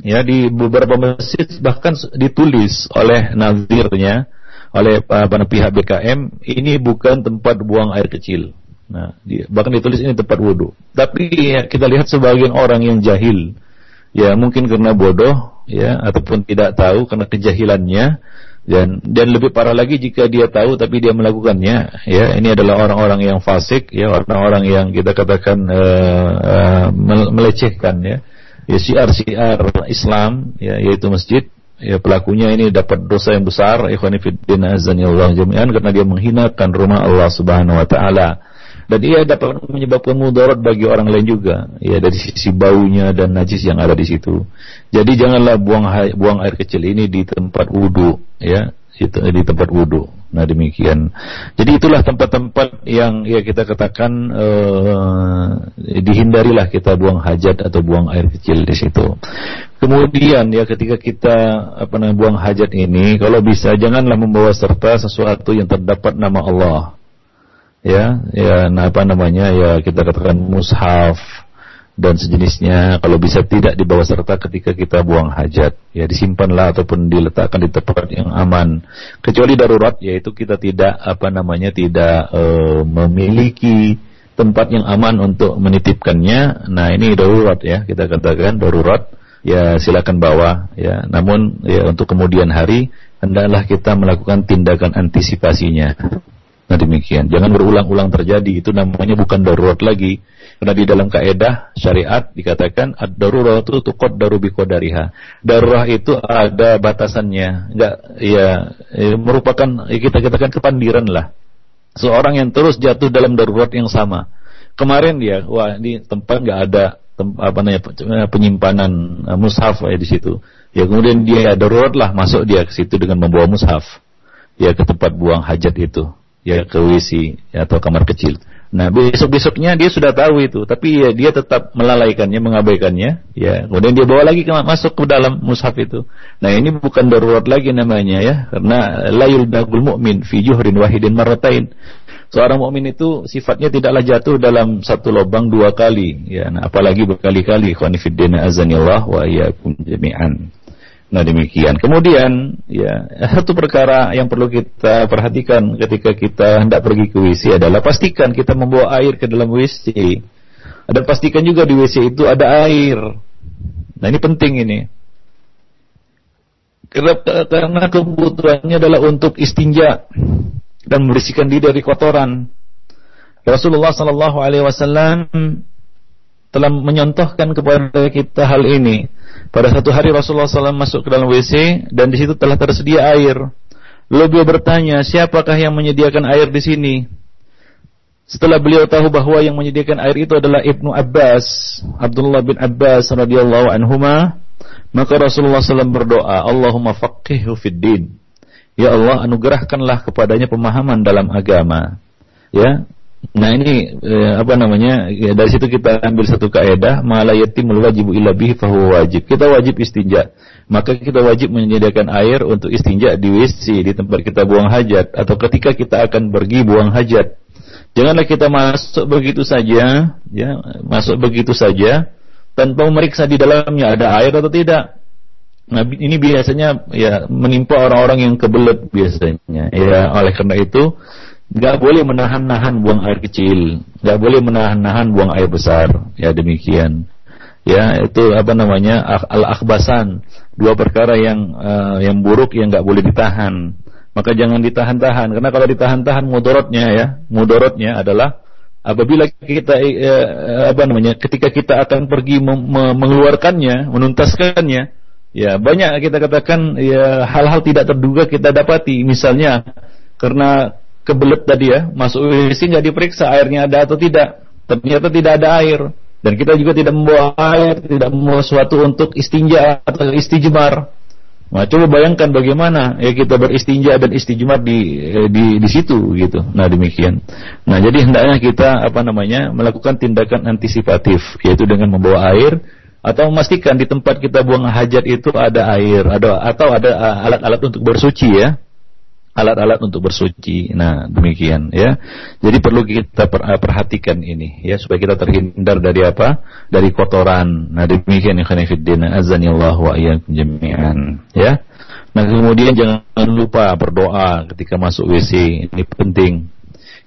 ya di beberapa masjid bahkan ditulis oleh nazirnya oleh apa, pihak BKM ini bukan tempat buang air kecil. Nah, dia, bahkan ditulis ini tempat wudhu. Tapi ya, kita lihat sebagian orang yang jahil, ya mungkin karena bodoh, ya ataupun tidak tahu karena kejahilannya, dan dan lebih parah lagi jika dia tahu tapi dia melakukannya, ya ini adalah orang-orang yang fasik, ya orang-orang yang kita katakan uh, uh, melecehkan, ya, ya siar-siar Islam, ya yaitu masjid, ya pelakunya ini dapat dosa yang besar ikhwani azanillahu jami'an karena dia menghinakan rumah Allah Subhanahu wa taala. Dan ia dapat menyebabkan mudarat bagi orang lain juga. Ya dari sisi baunya dan najis yang ada di situ. Jadi janganlah buang buang air kecil ini di tempat wudhu ya. Di tempat wudhu Nah demikian. Jadi itulah tempat-tempat yang ya kita katakan uh, dihindarilah kita buang hajat atau buang air kecil di situ. Kemudian ya ketika kita apa namanya buang hajat ini, kalau bisa janganlah membawa serta sesuatu yang terdapat nama Allah. Ya, ya, nah apa namanya ya kita katakan mushaf, dan sejenisnya kalau bisa tidak dibawa serta ketika kita buang hajat. Ya disimpanlah ataupun diletakkan di tempat yang aman. Kecuali darurat yaitu kita tidak apa namanya tidak e, memiliki tempat yang aman untuk menitipkannya. Nah ini darurat ya. Kita katakan darurat. Ya silakan bawa ya. Namun ya untuk kemudian hari hendaklah kita melakukan tindakan antisipasinya nah demikian jangan berulang-ulang terjadi itu namanya bukan darurat lagi karena di dalam kaedah syariat dikatakan ad-darurat itu tuqaddaru biqadariha. Darurat itu ada batasannya. Enggak ya, ya merupakan ya kita katakan kepandiran lah. Seorang yang terus jatuh dalam darurat yang sama. Kemarin dia, wah di tempat nggak ada tem, apa namanya penyimpanan uh, mushaf ya di situ. Ya kemudian dia darurat lah masuk dia ke situ dengan membawa mushaf. Ya ke tempat buang hajat itu, ya ke WC atau kamar kecil. Nah besok-besoknya dia sudah tahu itu, tapi ya dia tetap melalaikannya, mengabaikannya. Ya, kemudian dia bawa lagi ke, masuk ke dalam mushaf itu. Nah ini bukan darurat lagi namanya ya, karena layul dagul mu'min fi juhrin wahidin maratain. Seorang mukmin itu sifatnya tidaklah jatuh dalam satu lubang dua kali, ya. Nah, apalagi berkali-kali. Khonifiddina azanillah wa iyyakum jami'an. Nah demikian. Kemudian ya satu perkara yang perlu kita perhatikan ketika kita hendak pergi ke WC adalah pastikan kita membawa air ke dalam WC. Dan pastikan juga di WC itu ada air. Nah ini penting ini. Karena kebutuhannya adalah untuk istinja dan membersihkan diri dari kotoran. Rasulullah Sallallahu Alaihi Wasallam telah menyontohkan kepada kita hal ini. Pada satu hari Rasulullah SAW masuk ke dalam WC dan di situ telah tersedia air. Lalu beliau bertanya, siapakah yang menyediakan air di sini? Setelah beliau tahu bahwa yang menyediakan air itu adalah Ibnu Abbas, Abdullah bin Abbas radhiyallahu anhuma, maka Rasulullah SAW berdoa, Allahumma faqihhu fid. Ya Allah, anugerahkanlah kepadanya pemahaman dalam agama. Ya, Nah ini eh, apa namanya? Ya, dari situ kita ambil satu kaidah, mala yatimul wajibu illa bihi wajib. Kita wajib istinja. Maka kita wajib menyediakan air untuk istinja di WC, di tempat kita buang hajat atau ketika kita akan pergi buang hajat. Janganlah kita masuk begitu saja, ya, masuk begitu saja tanpa memeriksa di dalamnya ada air atau tidak. Nah, ini biasanya ya menimpa orang-orang yang kebelet biasanya. Ya, oleh karena itu nggak boleh menahan-nahan buang air kecil, nggak boleh menahan-nahan buang air besar. Ya demikian. Ya itu apa namanya al akhbasan dua perkara yang uh, yang buruk yang nggak boleh ditahan. Maka jangan ditahan-tahan karena kalau ditahan-tahan mudorotnya ya mudorotnya adalah apabila kita uh, apa namanya ketika kita akan pergi mengeluarkannya menuntaskannya ya banyak kita katakan ya hal-hal tidak terduga kita dapati misalnya karena kebelet tadi ya, masuk WC nggak diperiksa airnya ada atau tidak. Ternyata tidak ada air. Dan kita juga tidak membawa air, tidak membawa sesuatu untuk istinja atau istijmar. Nah, coba bayangkan bagaimana ya kita beristinja dan istijmar di eh, di di situ gitu. Nah, demikian. Nah, jadi hendaknya kita apa namanya? melakukan tindakan antisipatif yaitu dengan membawa air atau memastikan di tempat kita buang hajat itu ada air, ada atau ada eh, alat-alat untuk bersuci ya alat-alat untuk bersuci. Nah, demikian ya. Jadi perlu kita eh, perhatikan ini ya supaya kita terhindar dari apa? Dari kotoran. Nah, demikian ya khanifiddin azanillahu wa iyyakum jami'an ya. Nah, kemudian jangan lupa berdoa ketika masuk WC. Ini penting.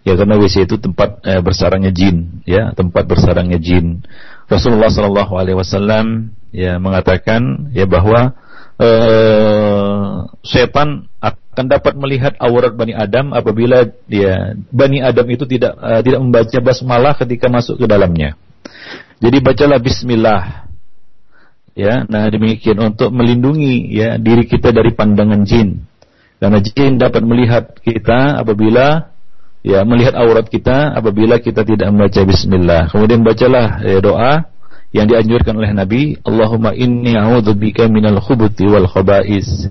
Ya karena WC itu tempat eh, bersarangnya jin, ya, tempat bersarangnya jin. Rasulullah Shallallahu alaihi wasallam ya mengatakan ya bahwa eh, setan akan dapat melihat aurat bani Adam apabila dia bani Adam itu tidak uh, tidak membaca basmalah ketika masuk ke dalamnya. Jadi bacalah bismillah. Ya, nah demikian untuk melindungi ya diri kita dari pandangan jin. Karena jin dapat melihat kita apabila ya melihat aurat kita apabila kita tidak membaca bismillah. Kemudian bacalah ya, doa yang dianjurkan oleh Nabi, Allahumma inni a'udzubika minal khubuti wal khaba'is.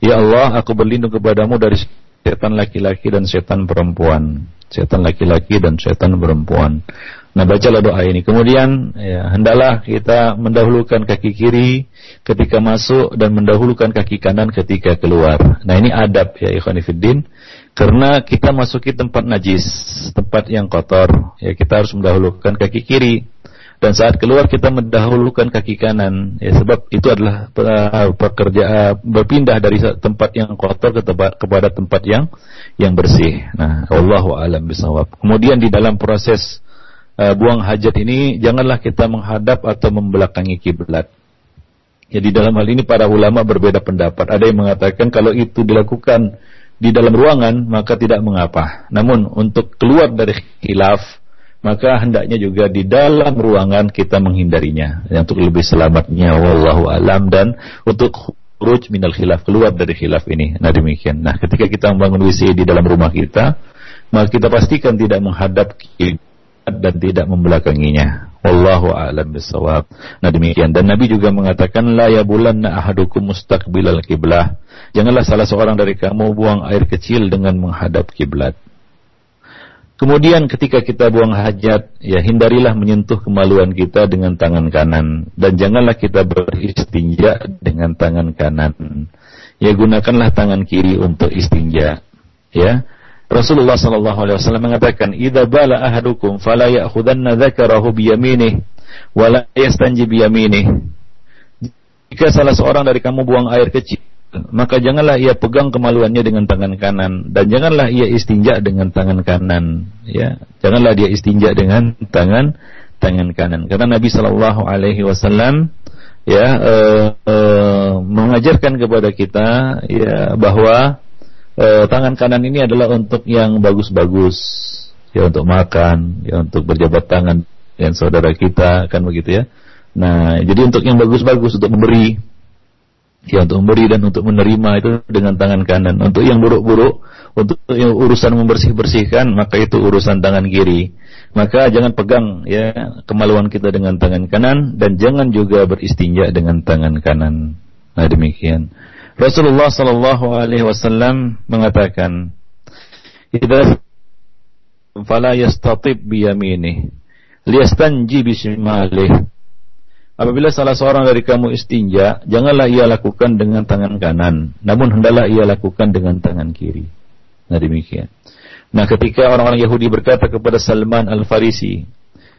Ya Allah, aku berlindung kepadamu dari setan laki-laki dan setan perempuan. Setan laki-laki dan setan perempuan. Nah bacalah doa ini. Kemudian ya, hendaklah kita mendahulukan kaki kiri ketika masuk dan mendahulukan kaki kanan ketika keluar. Nah ini adab ya ikhwanifiddin. Karena kita masuki tempat najis, tempat yang kotor, ya kita harus mendahulukan kaki kiri. Dan saat keluar kita mendahulukan kaki kanan, ya sebab itu adalah uh, pekerjaan berpindah dari tempat yang kotor ke tempat kepada tempat yang yang bersih. Nah, Allahu a'lam bisawab. Kemudian di dalam proses uh, buang hajat ini janganlah kita menghadap atau membelakangi kiblat. Jadi dalam hal ini para ulama berbeda pendapat. Ada yang mengatakan kalau itu dilakukan di dalam ruangan maka tidak mengapa. Namun untuk keluar dari khilaf maka hendaknya juga di dalam ruangan kita menghindarinya ya, untuk lebih selamatnya wallahu alam dan untuk khuruj minal khilaf keluar dari khilaf ini. Nah demikian. Nah ketika kita membangun WC di dalam rumah kita maka kita pastikan tidak menghadap dan tidak membelakanginya. Wallahu a'lam bisawab. Nah demikian dan Nabi juga mengatakan la yabulanna ahadukum mustaqbilal kiblah. Janganlah salah seorang dari kamu buang air kecil dengan menghadap kiblat. Kemudian ketika kita buang hajat, ya hindarilah menyentuh kemaluan kita dengan tangan kanan dan janganlah kita beristinja dengan tangan kanan. Ya gunakanlah tangan kiri untuk istinja. Ya. Rasulullah sallallahu alaihi wasallam mengatakan, "Idza bala ahadukum fala ya'khudanna dzakarahu bi yaminih wa yastanji bi yaminih." Jika salah seorang dari kamu buang air kecil, maka janganlah ia pegang kemaluannya dengan tangan kanan dan janganlah ia istinja dengan tangan kanan, ya. Janganlah dia istinja dengan tangan tangan kanan. Karena Nabi sallallahu alaihi wasallam ya uh, uh, mengajarkan kepada kita ya bahwa e, tangan kanan ini adalah untuk yang bagus-bagus, ya untuk makan, ya untuk berjabat tangan dengan saudara kita, kan begitu ya. Nah, jadi untuk yang bagus-bagus untuk memberi, ya untuk memberi dan untuk menerima itu dengan tangan kanan. Untuk yang buruk-buruk, untuk urusan membersih-bersihkan, maka itu urusan tangan kiri. Maka jangan pegang ya kemaluan kita dengan tangan kanan dan jangan juga beristinja dengan tangan kanan. Nah demikian. Rasulullah sallallahu alaihi wasallam mengatakan, "Idza fala yastatib bi yaminih, liyastanji bi shimalih." Apabila salah seorang dari kamu istinja, janganlah ia lakukan dengan tangan kanan, namun hendaklah ia lakukan dengan tangan kiri. Nah demikian. Nah ketika orang-orang Yahudi berkata kepada Salman Al-Farisi,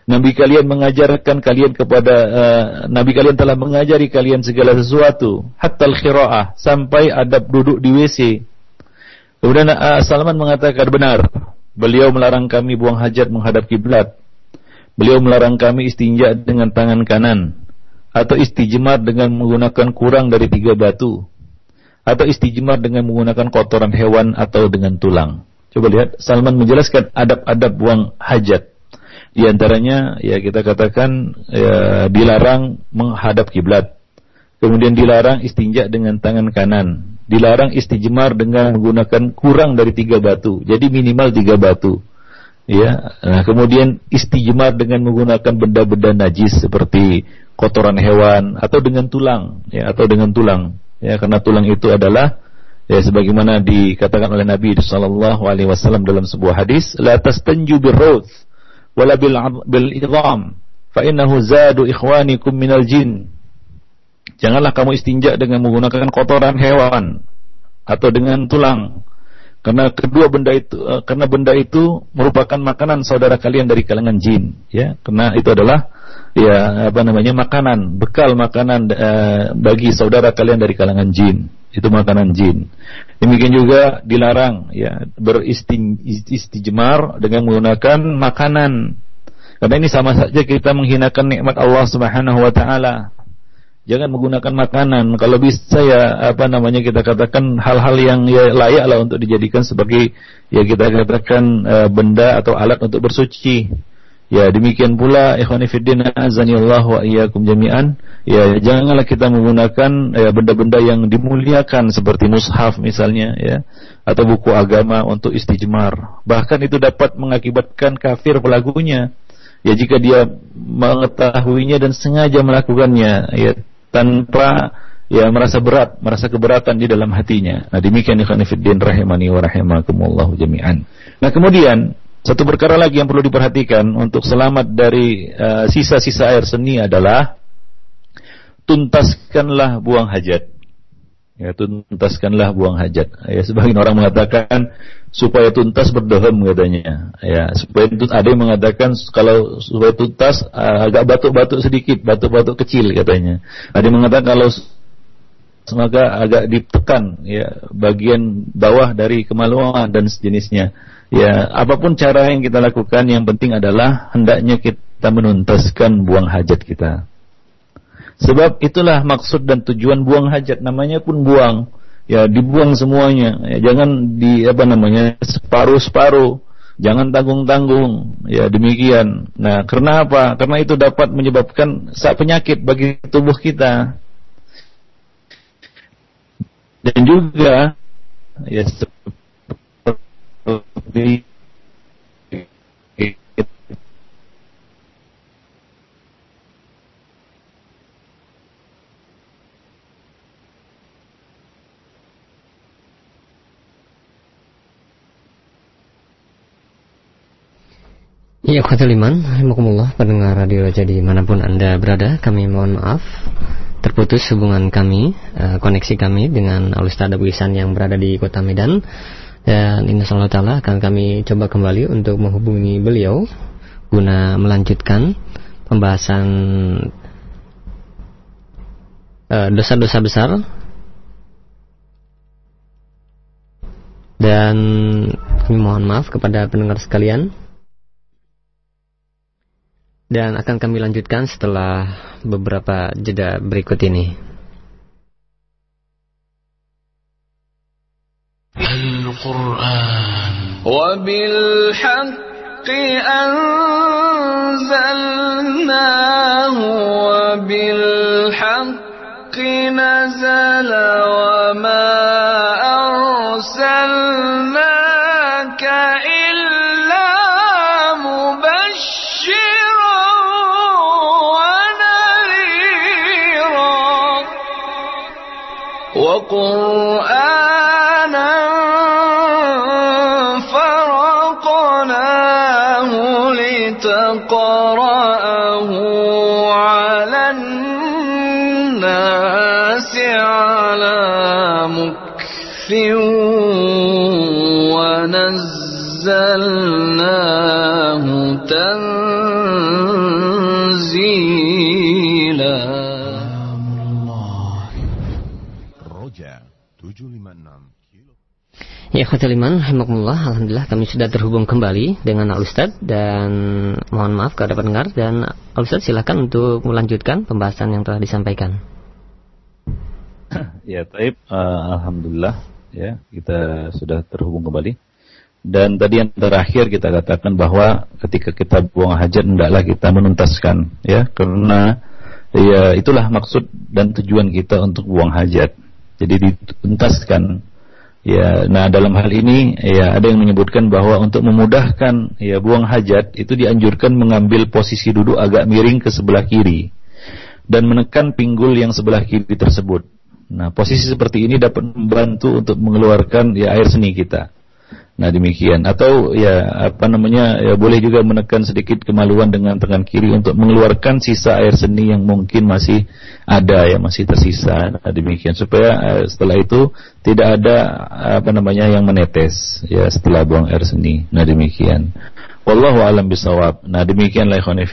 Nabi kalian mengajarkan kalian kepada uh, Nabi kalian telah mengajari kalian segala sesuatu hatta al-qiraah sampai adab duduk di WC. Kemudian uh, Salman mengatakan benar, beliau melarang kami buang hajat menghadap kiblat. Beliau melarang kami istinja dengan tangan kanan atau istijmar dengan menggunakan kurang dari tiga batu atau istijmar dengan menggunakan kotoran hewan atau dengan tulang. Coba lihat Salman menjelaskan adab-adab buang hajat. Di antaranya ya kita katakan ya, dilarang menghadap kiblat. Kemudian dilarang istinja dengan tangan kanan. Dilarang istijmar dengan menggunakan kurang dari tiga batu. Jadi minimal tiga batu. Ya, nah kemudian istijmar dengan menggunakan benda-benda najis seperti kotoran hewan atau dengan tulang, ya atau dengan tulang. Ya, karena tulang itu adalah ya sebagaimana dikatakan oleh Nabi sallallahu alaihi wasallam dalam sebuah hadis, la tastanju birruth wala bil bil idham fa innahu zadu ikhwanikum jin janganlah kamu istinja dengan menggunakan kotoran hewan atau dengan tulang karena kedua benda itu uh, karena benda itu merupakan makanan saudara kalian dari kalangan jin ya karena itu adalah ya apa namanya makanan bekal makanan uh, bagi saudara kalian dari kalangan jin itu makanan jin. Demikian juga dilarang ya beristijmar dengan menggunakan makanan. Karena ini sama saja kita menghinakan nikmat Allah Subhanahu wa taala. Jangan menggunakan makanan. Kalau bisa ya apa namanya kita katakan hal-hal yang ya layaklah untuk dijadikan sebagai ya kita katakan uh, benda atau alat untuk bersuci. Ya demikian pula ikhwani fiddin azanillah wa iyyakum jami'an. Ya janganlah kita menggunakan ya benda-benda yang dimuliakan seperti mushaf misalnya ya atau buku agama untuk istijmar. Bahkan itu dapat mengakibatkan kafir pelakunya. Ya jika dia mengetahuinya dan sengaja melakukannya ya tanpa ya merasa berat, merasa keberatan di dalam hatinya. Nah, demikian ikhwan fillah rahimani wa rahimakumullah jami'an. Nah, kemudian satu perkara lagi yang perlu diperhatikan untuk selamat dari uh, sisa-sisa uh, air seni adalah tuntaskanlah buang hajat. Ya, tuntaskanlah buang hajat. Ya, sebagian orang mengatakan supaya tuntas berdohem katanya. Ya, supaya tuntas ada yang mengatakan kalau supaya tuntas uh, agak batuk-batuk sedikit, batuk-batuk kecil katanya. Ada yang mengatakan kalau maka agak ditekan ya bagian bawah dari kemaluan dan sejenisnya. Ya, apa pun cara yang kita lakukan yang penting adalah hendaknya kita menuntaskan buang hajat kita. Sebab itulah maksud dan tujuan buang hajat namanya pun buang. Ya, dibuang semuanya. Ya, jangan di apa namanya separuh-separuh. Jangan tanggung-tanggung. Ya, demikian. Nah, karena apa? Karena itu dapat menyebabkan sak penyakit bagi tubuh kita dan juga ya seperti Ya, Khoteliman, Alhamdulillah, pendengar radio Raja di mana pun Anda berada, kami mohon maaf terputus hubungan kami, uh, koneksi kami dengan Al-Ustaz Abu Isan yang berada di kota Medan. Dan insya Allah ta'ala akan kami coba kembali untuk menghubungi beliau guna melanjutkan pembahasan eh, dosa-dosa uh, besar dan kami mohon maaf kepada pendengar sekalian dan akan kami lanjutkan setelah beberapa jeda berikut ini. Al-Quran وبالحق أنزلناه وبالحق ونزلناه تنزيلا Ya Khotil Iman, Alhamdulillah kami sudah terhubung kembali dengan Al Ustad dan mohon maaf kepada pendengar dan Al Ustad silakan untuk melanjutkan pembahasan yang telah disampaikan. Ya, taib, uh, Alhamdulillah ya kita sudah terhubung kembali. Dan tadi yang terakhir kita katakan bahwa ketika kita buang hajat hendaklah kita menuntaskan ya karena ya itulah maksud dan tujuan kita untuk buang hajat. Jadi dituntaskan Ya, nah dalam hal ini ya ada yang menyebutkan bahwa untuk memudahkan ya buang hajat itu dianjurkan mengambil posisi duduk agak miring ke sebelah kiri dan menekan pinggul yang sebelah kiri tersebut. Nah, posisi seperti ini dapat membantu untuk mengeluarkan ya air seni kita. Nah demikian atau ya apa namanya ya boleh juga menekan sedikit kemaluan dengan tangan kiri untuk mengeluarkan sisa air seni yang mungkin masih ada ya masih tersisa. Nah demikian supaya uh, setelah itu tidak ada apa namanya yang menetes ya setelah buang air seni. Nah demikian. Wallahu alam bisawab. Nah demikianlah ikhwan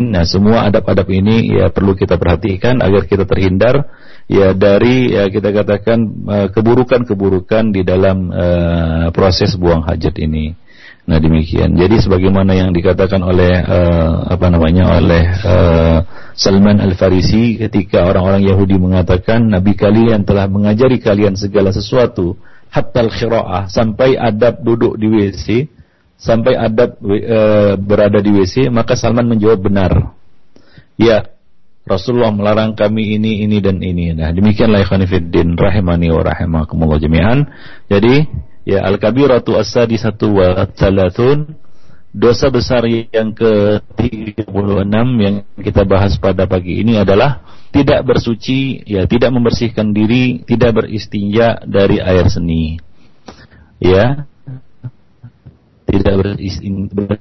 Nah semua adab-adab ini ya perlu kita perhatikan agar kita terhindar ya dari ya kita katakan eh, keburukan-keburukan di dalam uh, proses buang hajat ini. Nah demikian. Jadi sebagaimana yang dikatakan oleh uh, apa namanya oleh uh, Salman Al Farisi ketika orang-orang Yahudi mengatakan Nabi kalian telah mengajari kalian segala sesuatu hatta al sampai adab duduk di WC sampai adab uh, berada di WC maka Salman menjawab benar. Ya, Rasulullah melarang kami ini, ini dan ini. Nah, demikianlah ikhwan fiddin rahimani wa rahimakumullah jami'an. Jadi, ya al-kabiratu as-sadisatu wa thalathun dosa besar yang ke-36 yang kita bahas pada pagi ini adalah tidak bersuci, ya tidak membersihkan diri, tidak beristinja dari air seni. Ya. Tidak beristinja,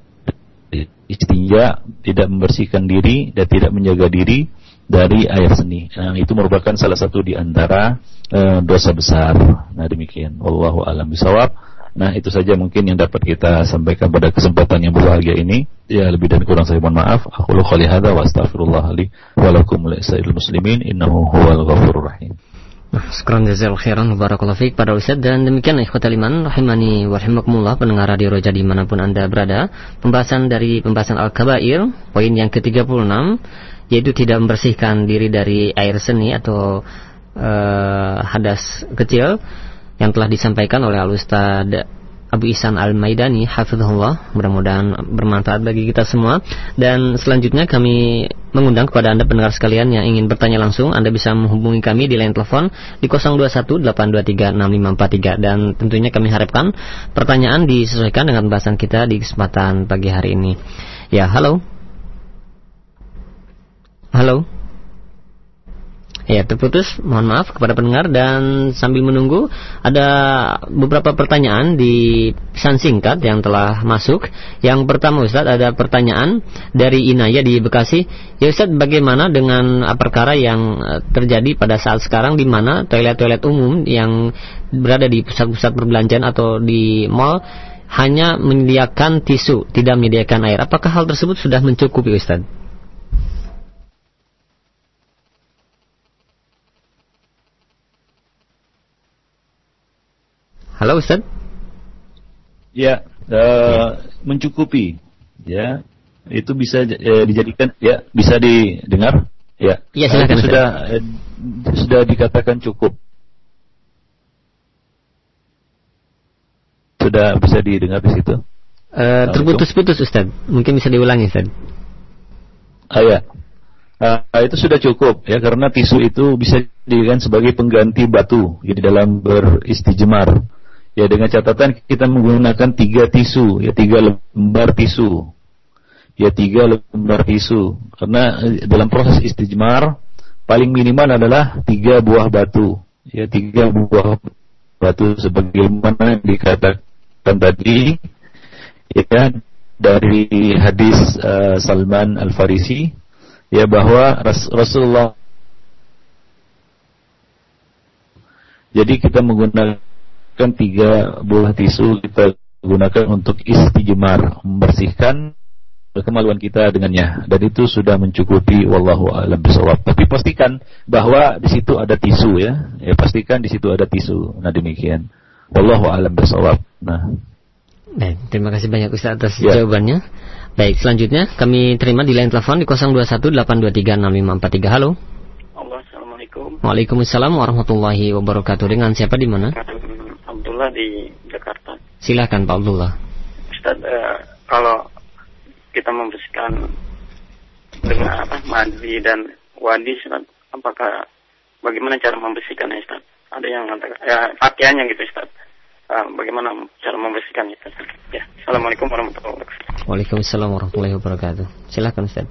tidak membersihkan diri dan tidak menjaga diri dari air seni. Nah, itu merupakan salah satu di antara uh, dosa besar. Nah, demikian. Wallahu alam bisawab. Nah itu saja mungkin yang dapat kita sampaikan pada kesempatan yang berbahagia ini. Ya lebih dan kurang saya mohon maaf. Aku lu khali hadza wa astaghfirullah li wa lakum muslimin innahu huwal ghafurur rahim. Sekarang jazal khairan barakallahu fiik pada Ustaz dan demikian ikhwatal iman rahimani wa rahimakumullah pendengar radio Roja di mana pun Anda berada. Pembahasan dari pembahasan Al-Kabair poin yang ke-36 yaitu tidak membersihkan diri dari air seni atau uh, hadas kecil yang telah disampaikan oleh Al-Ustaz Abu Ihsan Al-Maidani hafizahullah mudah-mudahan bermanfaat bagi kita semua. Dan selanjutnya kami mengundang kepada Anda pendengar sekalian yang ingin bertanya langsung Anda bisa menghubungi kami di line telepon di 0218236543 dan tentunya kami harapkan pertanyaan disesuaikan dengan bahasan kita di kesempatan pagi hari ini. Ya halo. Halo Ya, terputus. Mohon maaf kepada pendengar dan sambil menunggu ada beberapa pertanyaan di pesan singkat yang telah masuk. Yang pertama Ustaz ada pertanyaan dari Inaya di Bekasi. Ya Ustaz, bagaimana dengan perkara yang eh, terjadi pada saat sekarang di mana toilet-toilet umum yang berada di pusat-pusat perbelanjaan atau di mall hanya menyediakan tisu, tidak menyediakan air. Apakah hal tersebut sudah mencukupi Ustaz? Halo Ustaz. Ya, uh, mencukupi. Ya, itu bisa uh, dijadikan ya bisa didengar. Ya. Iya silakan. sudah uh, sudah dikatakan cukup. Sudah bisa didengar di situ. Uh, terputus-putus Ustaz. Mungkin bisa diulangi Ustaz. Ah ya. Uh, itu sudah cukup ya karena tisu itu bisa dijadikan sebagai pengganti batu di dalam beristijmar Ya dengan catatan kita menggunakan tiga tisu, ya tiga lembar tisu. Ya tiga lembar tisu. Karena eh, dalam proses istijmar paling minimal adalah tiga buah batu. Ya tiga buah batu sebagaimana dikatakan tadi ya dari hadis uh, Salman Al Farisi ya bahwa Ras Rasulullah jadi kita menggunakan kan tiga buah tisu kita gunakan untuk istijmar, membersihkan kemaluan kita dengannya dan itu sudah mencukupi wallahu alam bisawab. Tapi pastikan bahwa di situ ada tisu ya. Ya pastikan di situ ada tisu. Nah demikian. Wallahu alam bisawab. Nah. Baik, terima kasih banyak Ustaz atas ya. jawabannya. Baik, selanjutnya kami terima di line telepon di 0218236543. Halo. Assalamualaikum. Waalaikumsalam warahmatullahi wabarakatuh. Dengan siapa di mana? Abdullah di Jakarta. Silakan Pak Abdullah. Ustaz, uh, kalau kita membersihkan dengan apa mandi dan wadi, Ustaz, apakah bagaimana cara membersihkannya Ustaz? Ada yang mengatakan ya pakaiannya gitu Ustaz. Uh, bagaimana cara membersihkannya Ustaz? Ya, Assalamualaikum warahmatullahi wabarakatuh. Waalaikumsalam warahmatullahi wabarakatuh. Silakan Ustaz.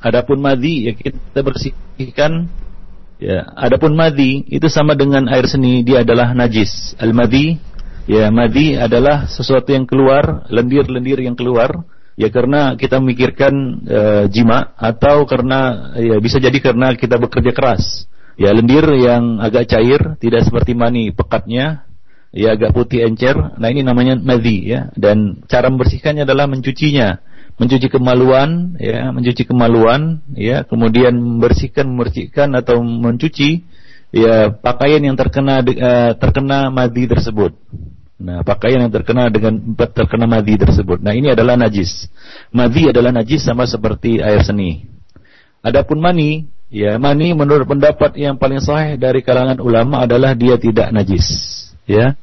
Adapun madi ya kita bersihkan Ya, adapun madi itu sama dengan air seni, dia adalah najis. Al-madi, ya madi adalah sesuatu yang keluar, lendir-lendir yang keluar, ya karena kita memikirkan uh, jima atau karena ya bisa jadi karena kita bekerja keras. Ya lendir yang agak cair, tidak seperti mani pekatnya, ya agak putih encer. Nah ini namanya madi ya. Dan cara membersihkannya adalah mencucinya mencuci kemaluan ya mencuci kemaluan ya kemudian membersihkan membersihkan atau mencuci ya pakaian yang terkena uh, terkena madi tersebut. Nah pakaian yang terkena dengan terkena madi tersebut. Nah ini adalah najis. Madi adalah najis sama seperti air seni. Adapun mani ya mani menurut pendapat yang paling sahih dari kalangan ulama adalah dia tidak najis ya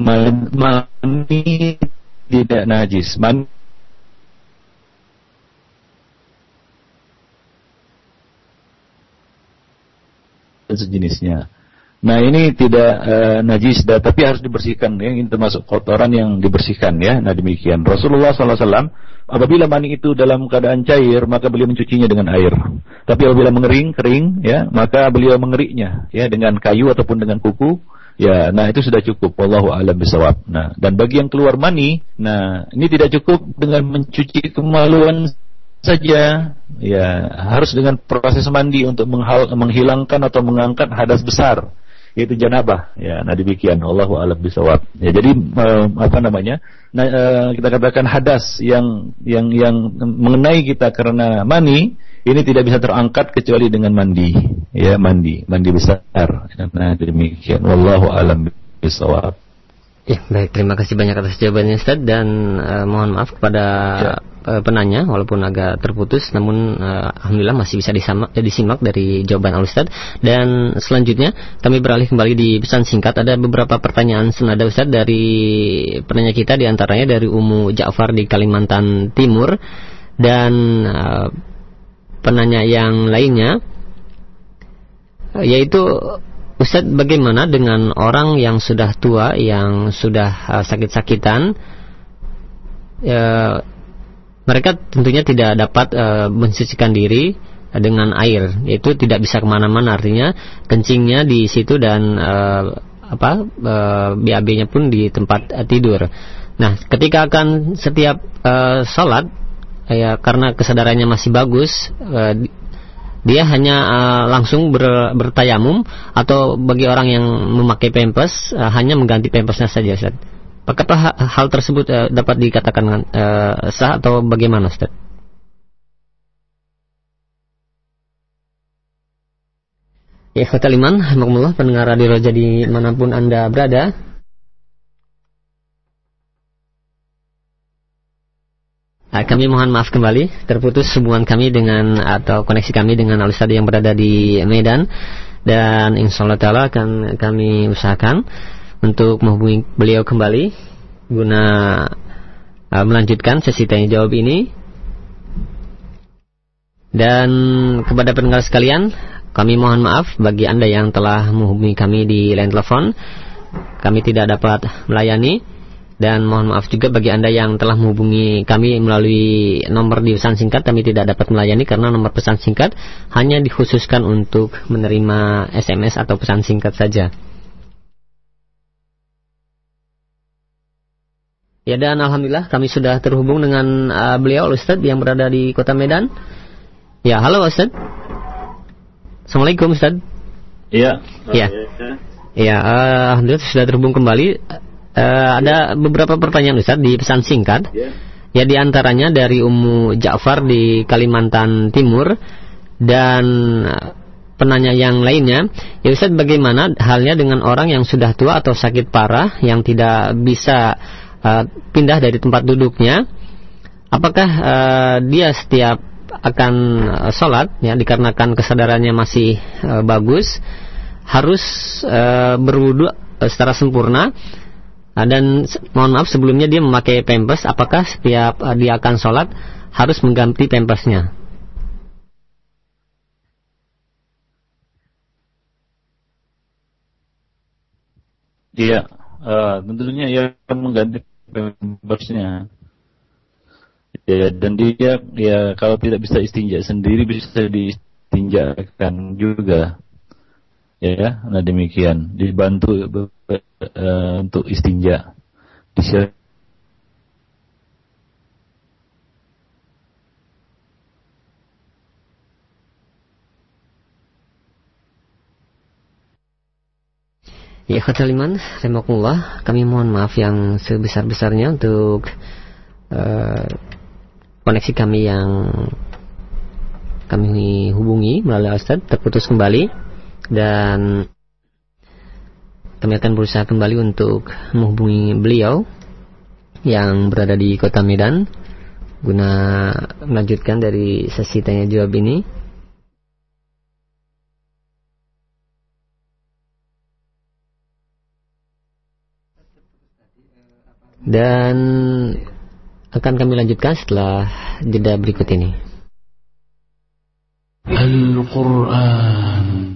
mani tidak najis. Mani sejenisnya. Nah ini tidak uh, najis, tapi harus dibersihkan. Ya, ini termasuk kotoran yang dibersihkan ya. Nah demikian. Rasulullah SAW apabila mani itu dalam keadaan cair maka beliau mencucinya dengan air. Tapi apabila mengering, kering ya maka beliau mengeriknya ya dengan kayu ataupun dengan kuku. Ya, nah itu sudah cukup. Wallahu a'lam bisawab. Nah, dan bagi yang keluar mani, nah ini tidak cukup dengan mencuci kemaluan saja ya harus dengan proses mandi untuk menghilangkan atau mengangkat hadas besar yaitu janabah. Ya nah demikian. Allahu a'lam bisawab ya jadi uh, apa namanya? Nah, uh, kita katakan hadas yang yang yang mengenai kita karena mani ini tidak bisa terangkat kecuali dengan mandi. Ya mandi. Mandi besar. Nah demikian. Wallahu a'lam bisawab Ya, baik. Terima kasih banyak atas jawabannya Ustaz dan uh, mohon maaf kepada ya. uh, penanya walaupun agak terputus namun uh, alhamdulillah masih bisa disimak, disimak dari jawaban Al Ustaz. Dan selanjutnya kami beralih kembali di pesan singkat ada beberapa pertanyaan senada Ustaz dari penanya kita di antaranya dari Umu Ja'far di Kalimantan Timur dan uh, penanya yang lainnya yaitu Ustaz, bagaimana dengan orang yang sudah tua, yang sudah uh, sakit-sakitan? Ya, mereka tentunya tidak dapat uh, mensucikan diri dengan air, itu tidak bisa ke mana-mana. Artinya kencingnya di situ dan uh, apa uh, BAB-nya pun di tempat uh, tidur. Nah, ketika akan setiap uh, sholat, ya karena kesadarannya masih bagus, uh, dia hanya uh, langsung ber, bertayamum atau bagi orang yang memakai pempes uh, hanya mengganti pempesnya saja Ustaz. Apakah hal tersebut uh, dapat dikatakan uh, sah atau bagaimana Ustaz? Ya, Kota Liman, pendengar radio jadi mana pun Anda berada, Uh, kami mohon maaf kembali. Terputus hubungan kami dengan atau koneksi kami dengan al yang berada di Medan. Dan insya Allah Taala akan kami usahakan untuk menghubungi beliau kembali guna uh, melanjutkan sesi tanya jawab ini. Dan kepada pendengar sekalian kami mohon maaf bagi anda yang telah menghubungi kami di line telepon. Kami tidak dapat melayani dan mohon maaf juga bagi Anda yang telah menghubungi kami melalui nomor di pesan singkat kami tidak dapat melayani karena nomor pesan singkat hanya dikhususkan untuk menerima SMS atau pesan singkat saja. Ya dan alhamdulillah kami sudah terhubung dengan uh, beliau Ustadz yang berada di Kota Medan. Ya, halo Ustadz. Assalamualaikum Ustadz. Iya. Ya. Ya, uh, alhamdulillah sudah terhubung kembali uh, ada beberapa pertanyaan Ustaz di pesan singkat. Yeah. Ya di antaranya dari Ummu Ja'far di Kalimantan Timur dan eh, penanya yang lainnya, ya Ustaz bagaimana halnya dengan orang yang sudah tua atau sakit parah yang tidak bisa uh, pindah dari tempat duduknya? Apakah uh, dia setiap akan uh, sholat ya dikarenakan kesadarannya masih uh, bagus harus uh, berwudu secara sempurna dan mohon maaf sebelumnya dia memakai pampers, apakah setiap uh, dia akan sholat harus mengganti pampersnya? Iya, uh, tentunya ya mengganti pampersnya. Ya, dan dia ya kalau tidak bisa istinja sendiri bisa diistinjakan juga ya nah demikian. Dibantu uh, untuk istinja. Di Ya Khotaliman, Remokullah, kami mohon maaf yang sebesar-besarnya untuk uh, koneksi kami yang kami hubungi melalui Ustaz terputus kembali dan kami akan berusaha kembali untuk menghubungi beliau yang berada di kota Medan guna melanjutkan dari sesi tanya jawab ini. Dan akan kami lanjutkan setelah jeda berikut ini. Al-Quran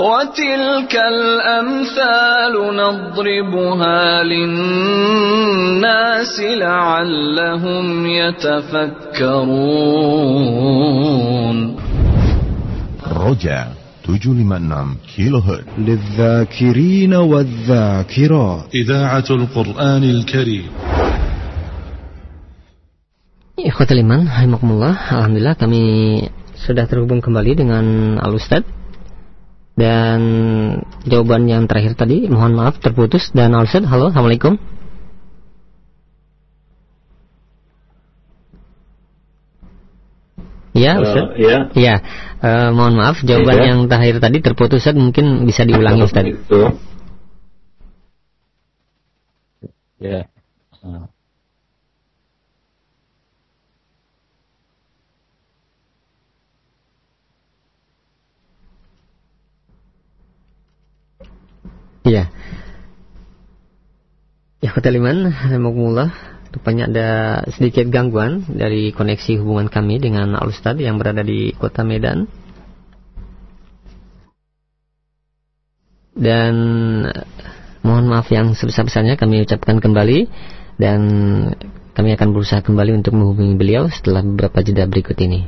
وتلك الأمثال نضربها للناس لعلهم يتفكرون رجع 756 كيلو هرتز للذاكرين والذاكرات إذاعة القرآن الكريم Ikhwatul Iman, Alhamdulillah kami sudah terhubung kembali dengan Al Ustadz dan jawaban yang terakhir tadi mohon maaf terputus dan Al Ustadz, halo Assalamualaikum Ya, Ustaz. Uh, ya. Ya. Uh, mohon maaf jawaban ya. yang terakhir tadi terputus Ustaz, mungkin bisa diulangi Ustaz. Itu. Ya. Uh. Iya. Ya Khoteliman, Alhamdulillah Rupanya ada sedikit gangguan dari koneksi hubungan kami dengan Alustad yang berada di kota Medan. Dan mohon maaf yang sebesar-besarnya kami ucapkan kembali dan kami akan berusaha kembali untuk menghubungi beliau setelah beberapa jeda berikut ini.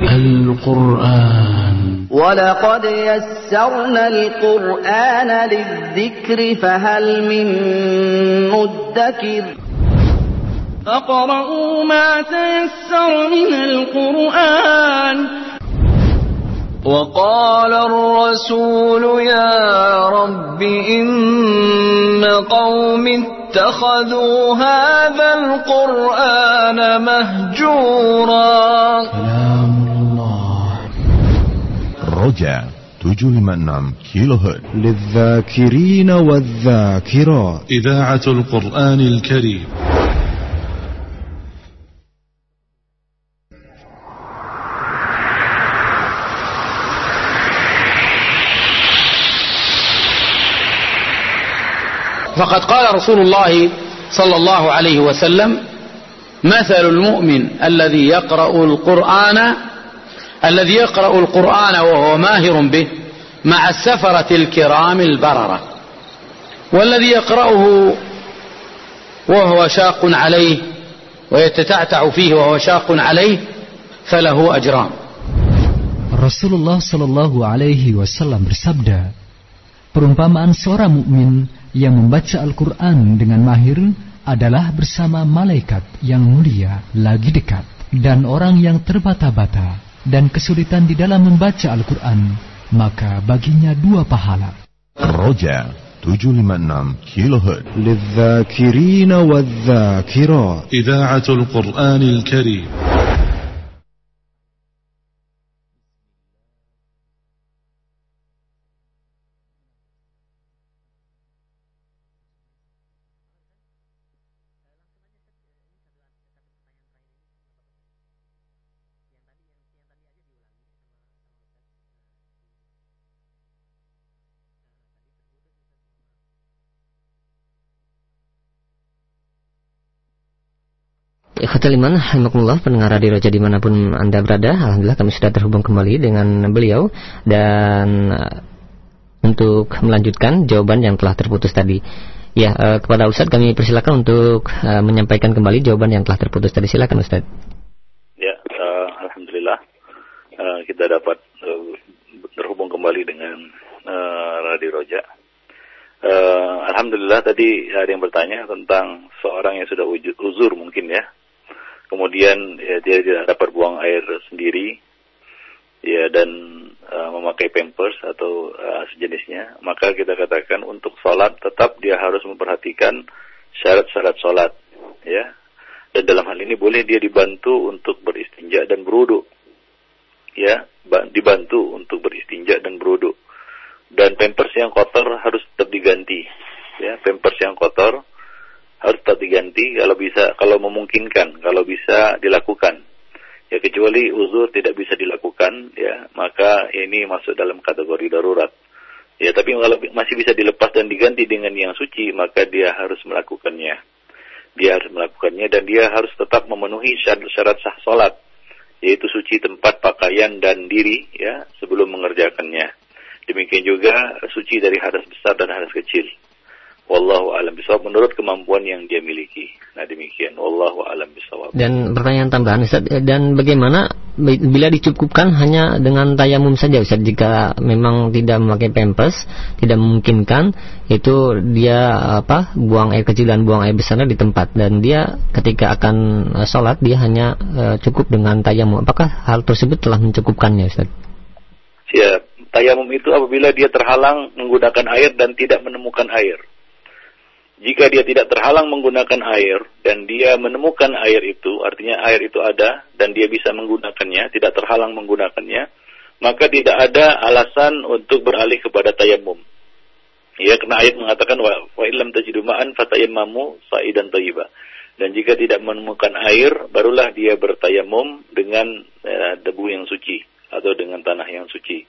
Al-Quran ولقد يسرنا القرآن للذكر فهل من مدكر؟ فقرأوا ما تيسر من القرآن. وقال الرسول يا رب إن قوم اتخذوا هذا القرآن مهجورا. رجع. 756 كيلو هرتز للذاكرين والذاكرات. إذاعة القرآن الكريم. فقد قال رسول الله صلى الله عليه وسلم مثل المؤمن الذي يقرأ القرآن الذي يقرأ القرآن وهو ماهر به مع السفرة الكرام البررة والذي يقرأه وهو شاق عليه ويتتعتع فيه وهو شاق عليه فله أجران Rasulullah Shallallahu Alaihi Wasallam bersabda, perumpamaan seorang mukmin yang membaca Al-Quran dengan mahir adalah bersama malaikat yang mulia lagi dekat dan orang yang terbata-bata dan kesulitan di dalam membaca Al-Quran, maka baginya dua pahala. Roja 756 kHz للذاكرين والذاكرات إذاعة القرآن الكريم Ikhwatul Iman, Alhamdulillah pendengar radio Roja di mana pun Anda berada. Alhamdulillah kami sudah terhubung kembali dengan beliau. Dan uh, untuk melanjutkan jawaban yang telah terputus tadi. Ya, uh, kepada Ustadz kami persilakan untuk uh, menyampaikan kembali jawaban yang telah terputus tadi. Silakan Ustadz. Ya, uh, Alhamdulillah uh, Kita dapat uh, terhubung kembali dengan uh, Radio Roja uh, Alhamdulillah tadi ada yang bertanya tentang seorang yang sudah uzur mungkin ya kemudian ya, dia tidak dapat buang air sendiri. Ya dan uh, memakai pampers atau uh, sejenisnya. Maka kita katakan untuk sholat tetap dia harus memperhatikan syarat-syarat sholat ya. Dan dalam hal ini boleh dia dibantu untuk beristinja dan beruduk ya. Dibantu untuk beristinja dan beruduk dan pampers yang kotor harus tetap diganti ya. Pampers yang kotor harus tetap diganti kalau bisa kalau memungkinkan kalau bisa dilakukan. Ya kecuali uzur tidak bisa dilakukan ya maka ini masuk dalam kategori darurat. Ya tapi kalau masih bisa dilepas dan diganti dengan yang suci maka dia harus melakukannya. Dia harus melakukannya dan dia harus tetap memenuhi syarat-syarat sah salat yaitu suci tempat pakaian dan diri ya sebelum mengerjakannya. Demikian juga suci dari hadas besar dan hadas kecil Wallahu alam bisawab menurut kemampuan yang dia miliki. Nah demikian. Wallahu alam bisawab. Dan pertanyaan tambahan Ustaz, dan bagaimana bila dicukupkan hanya dengan tayamum saja Ustaz jika memang tidak memakai pampers, tidak memungkinkan itu dia apa buang air kecil dan buang air besarnya di tempat dan dia ketika akan uh, sholat dia hanya uh, cukup dengan tayamum. Apakah hal tersebut telah mencukupkannya Ustaz? Ya, tayamum itu apabila dia terhalang menggunakan air dan tidak menemukan air jika dia tidak terhalang menggunakan air dan dia menemukan air itu, artinya air itu ada dan dia bisa menggunakannya, tidak terhalang menggunakannya, maka tidak ada alasan untuk beralih kepada tayamum. Ya, karena ayat mengatakan wa wa illam tajidu ma'an fatayammamu sa'idan thayyiba. Dan jika tidak menemukan air, barulah dia bertayamum dengan uh, debu yang suci atau dengan tanah yang suci.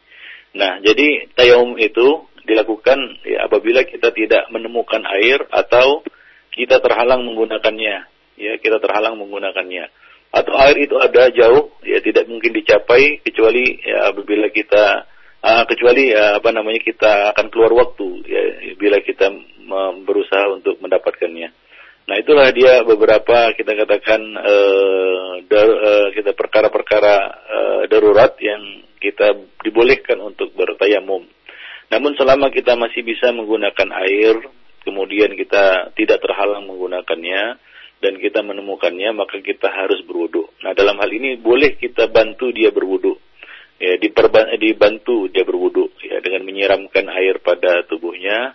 Nah, jadi tayamum itu dilakukan ya, apabila kita tidak menemukan air atau kita terhalang menggunakannya ya kita terhalang menggunakannya. Atau air itu ada jauh ya tidak mungkin dicapai kecuali ya apabila kita uh, kecuali ya, apa namanya kita akan keluar waktu ya bila kita berusaha untuk mendapatkannya. Nah itulah dia beberapa kita katakan uh, dar, uh, kita perkara-perkara uh, darurat yang kita dibolehkan untuk bertayamum namun selama kita masih bisa menggunakan air, kemudian kita tidak terhalang menggunakannya, dan kita menemukannya, maka kita harus berwudu. Nah, dalam hal ini boleh kita bantu dia berwudu. Ya, dibantu dia berwudu ya dengan menyiramkan air pada tubuhnya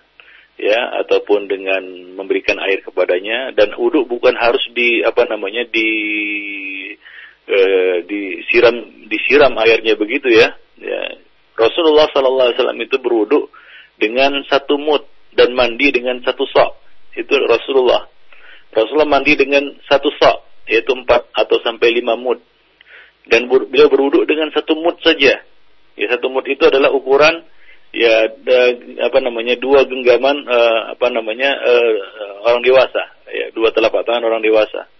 ya ataupun dengan memberikan air kepadanya dan wudu bukan harus di apa namanya di eh, disiram disiram airnya begitu ya ya Rasulullah Sallallahu Alaihi Wasallam itu berwudu dengan satu mut dan mandi dengan satu sok. Itu Rasulullah. Rasulullah mandi dengan satu sok, yaitu empat atau sampai lima mut. Dan beliau berwudu dengan satu mut saja. Ya satu mut itu adalah ukuran ya da, apa namanya dua genggaman uh, apa namanya uh, orang dewasa ya dua telapak tangan orang dewasa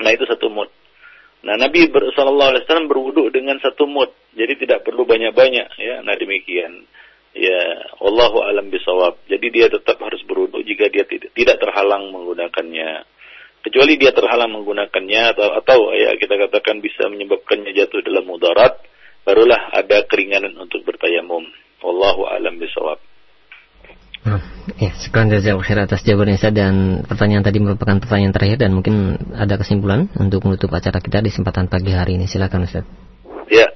nah itu satu mut Nah, Nabi Sallallahu Alaihi Wasallam berwudu dengan satu mut, jadi tidak perlu banyak-banyak, ya. Nah demikian, ya. Allahu alam bisawab. Jadi dia tetap harus berwudu jika dia tidak, tidak terhalang menggunakannya. Kecuali dia terhalang menggunakannya atau, atau ya kita katakan bisa menyebabkannya jatuh dalam mudarat, barulah ada keringanan untuk bertayamum. Allahu alam bisawab. Hmm. Ya, sekian jazakallahu khair atas jawabannya Ustaz dan pertanyaan tadi merupakan pertanyaan terakhir dan mungkin ada kesimpulan untuk menutup acara kita di kesempatan pagi hari ini. Silakan Ustaz. Ya.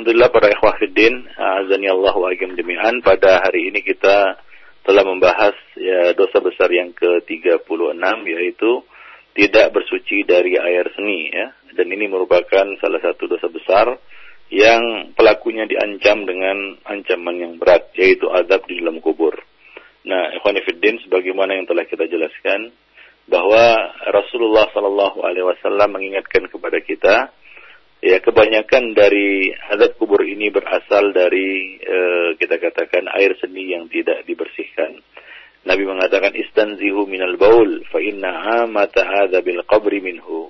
Alhamdulillah para ikhwah fiddin, azani Allah wa jami'an. Pada hari ini kita telah membahas ya dosa besar yang ke-36 yaitu tidak bersuci dari air seni ya. Dan ini merupakan salah satu dosa besar yang pelakunya diancam dengan ancaman yang berat yaitu adab di dalam kubur. Nah, ikhwanifiddin sebagaimana yang telah kita jelaskan bahwa Rasulullah Sallallahu Alaihi Wasallam mengingatkan kepada kita ya kebanyakan dari azab kubur ini berasal dari uh, kita katakan air seni yang tidak dibersihkan. Nabi mengatakan istanzihu minal baul fa inna amata bil qabri minhu.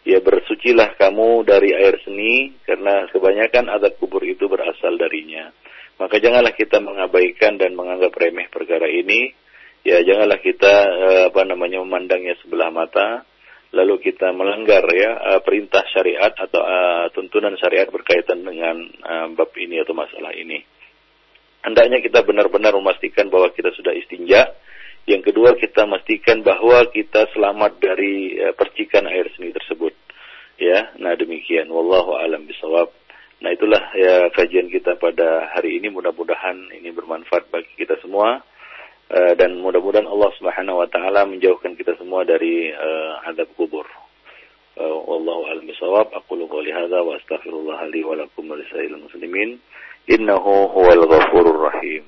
Ya bersucilah kamu dari air seni karena kebanyakan azab kubur itu berasal darinya. Maka janganlah kita mengabaikan dan menganggap remeh perkara ini. Ya, janganlah kita uh, apa namanya memandangnya sebelah mata lalu kita melanggar ya uh, perintah syariat atau uh, tuntunan syariat berkaitan dengan uh, bab ini atau masalah ini. Hendaknya kita benar-benar memastikan bahwa kita sudah istinja. Yang kedua kita memastikan bahwa kita selamat dari percikan air seni tersebut. Ya, nah demikian. Wallahu alam bisawab. Nah itulah ya kajian kita pada hari ini mudah-mudahan ini bermanfaat bagi kita semua uh, dan mudah-mudahan Allah Subhanahu wa taala menjauhkan kita semua dari uh, adab kubur. Uh, wallahu a'lam bishawab. Aqulu qouli hadza wa astaghfirullah li wa lakum wa muslimin. Innahu huwal ghafurur rahim.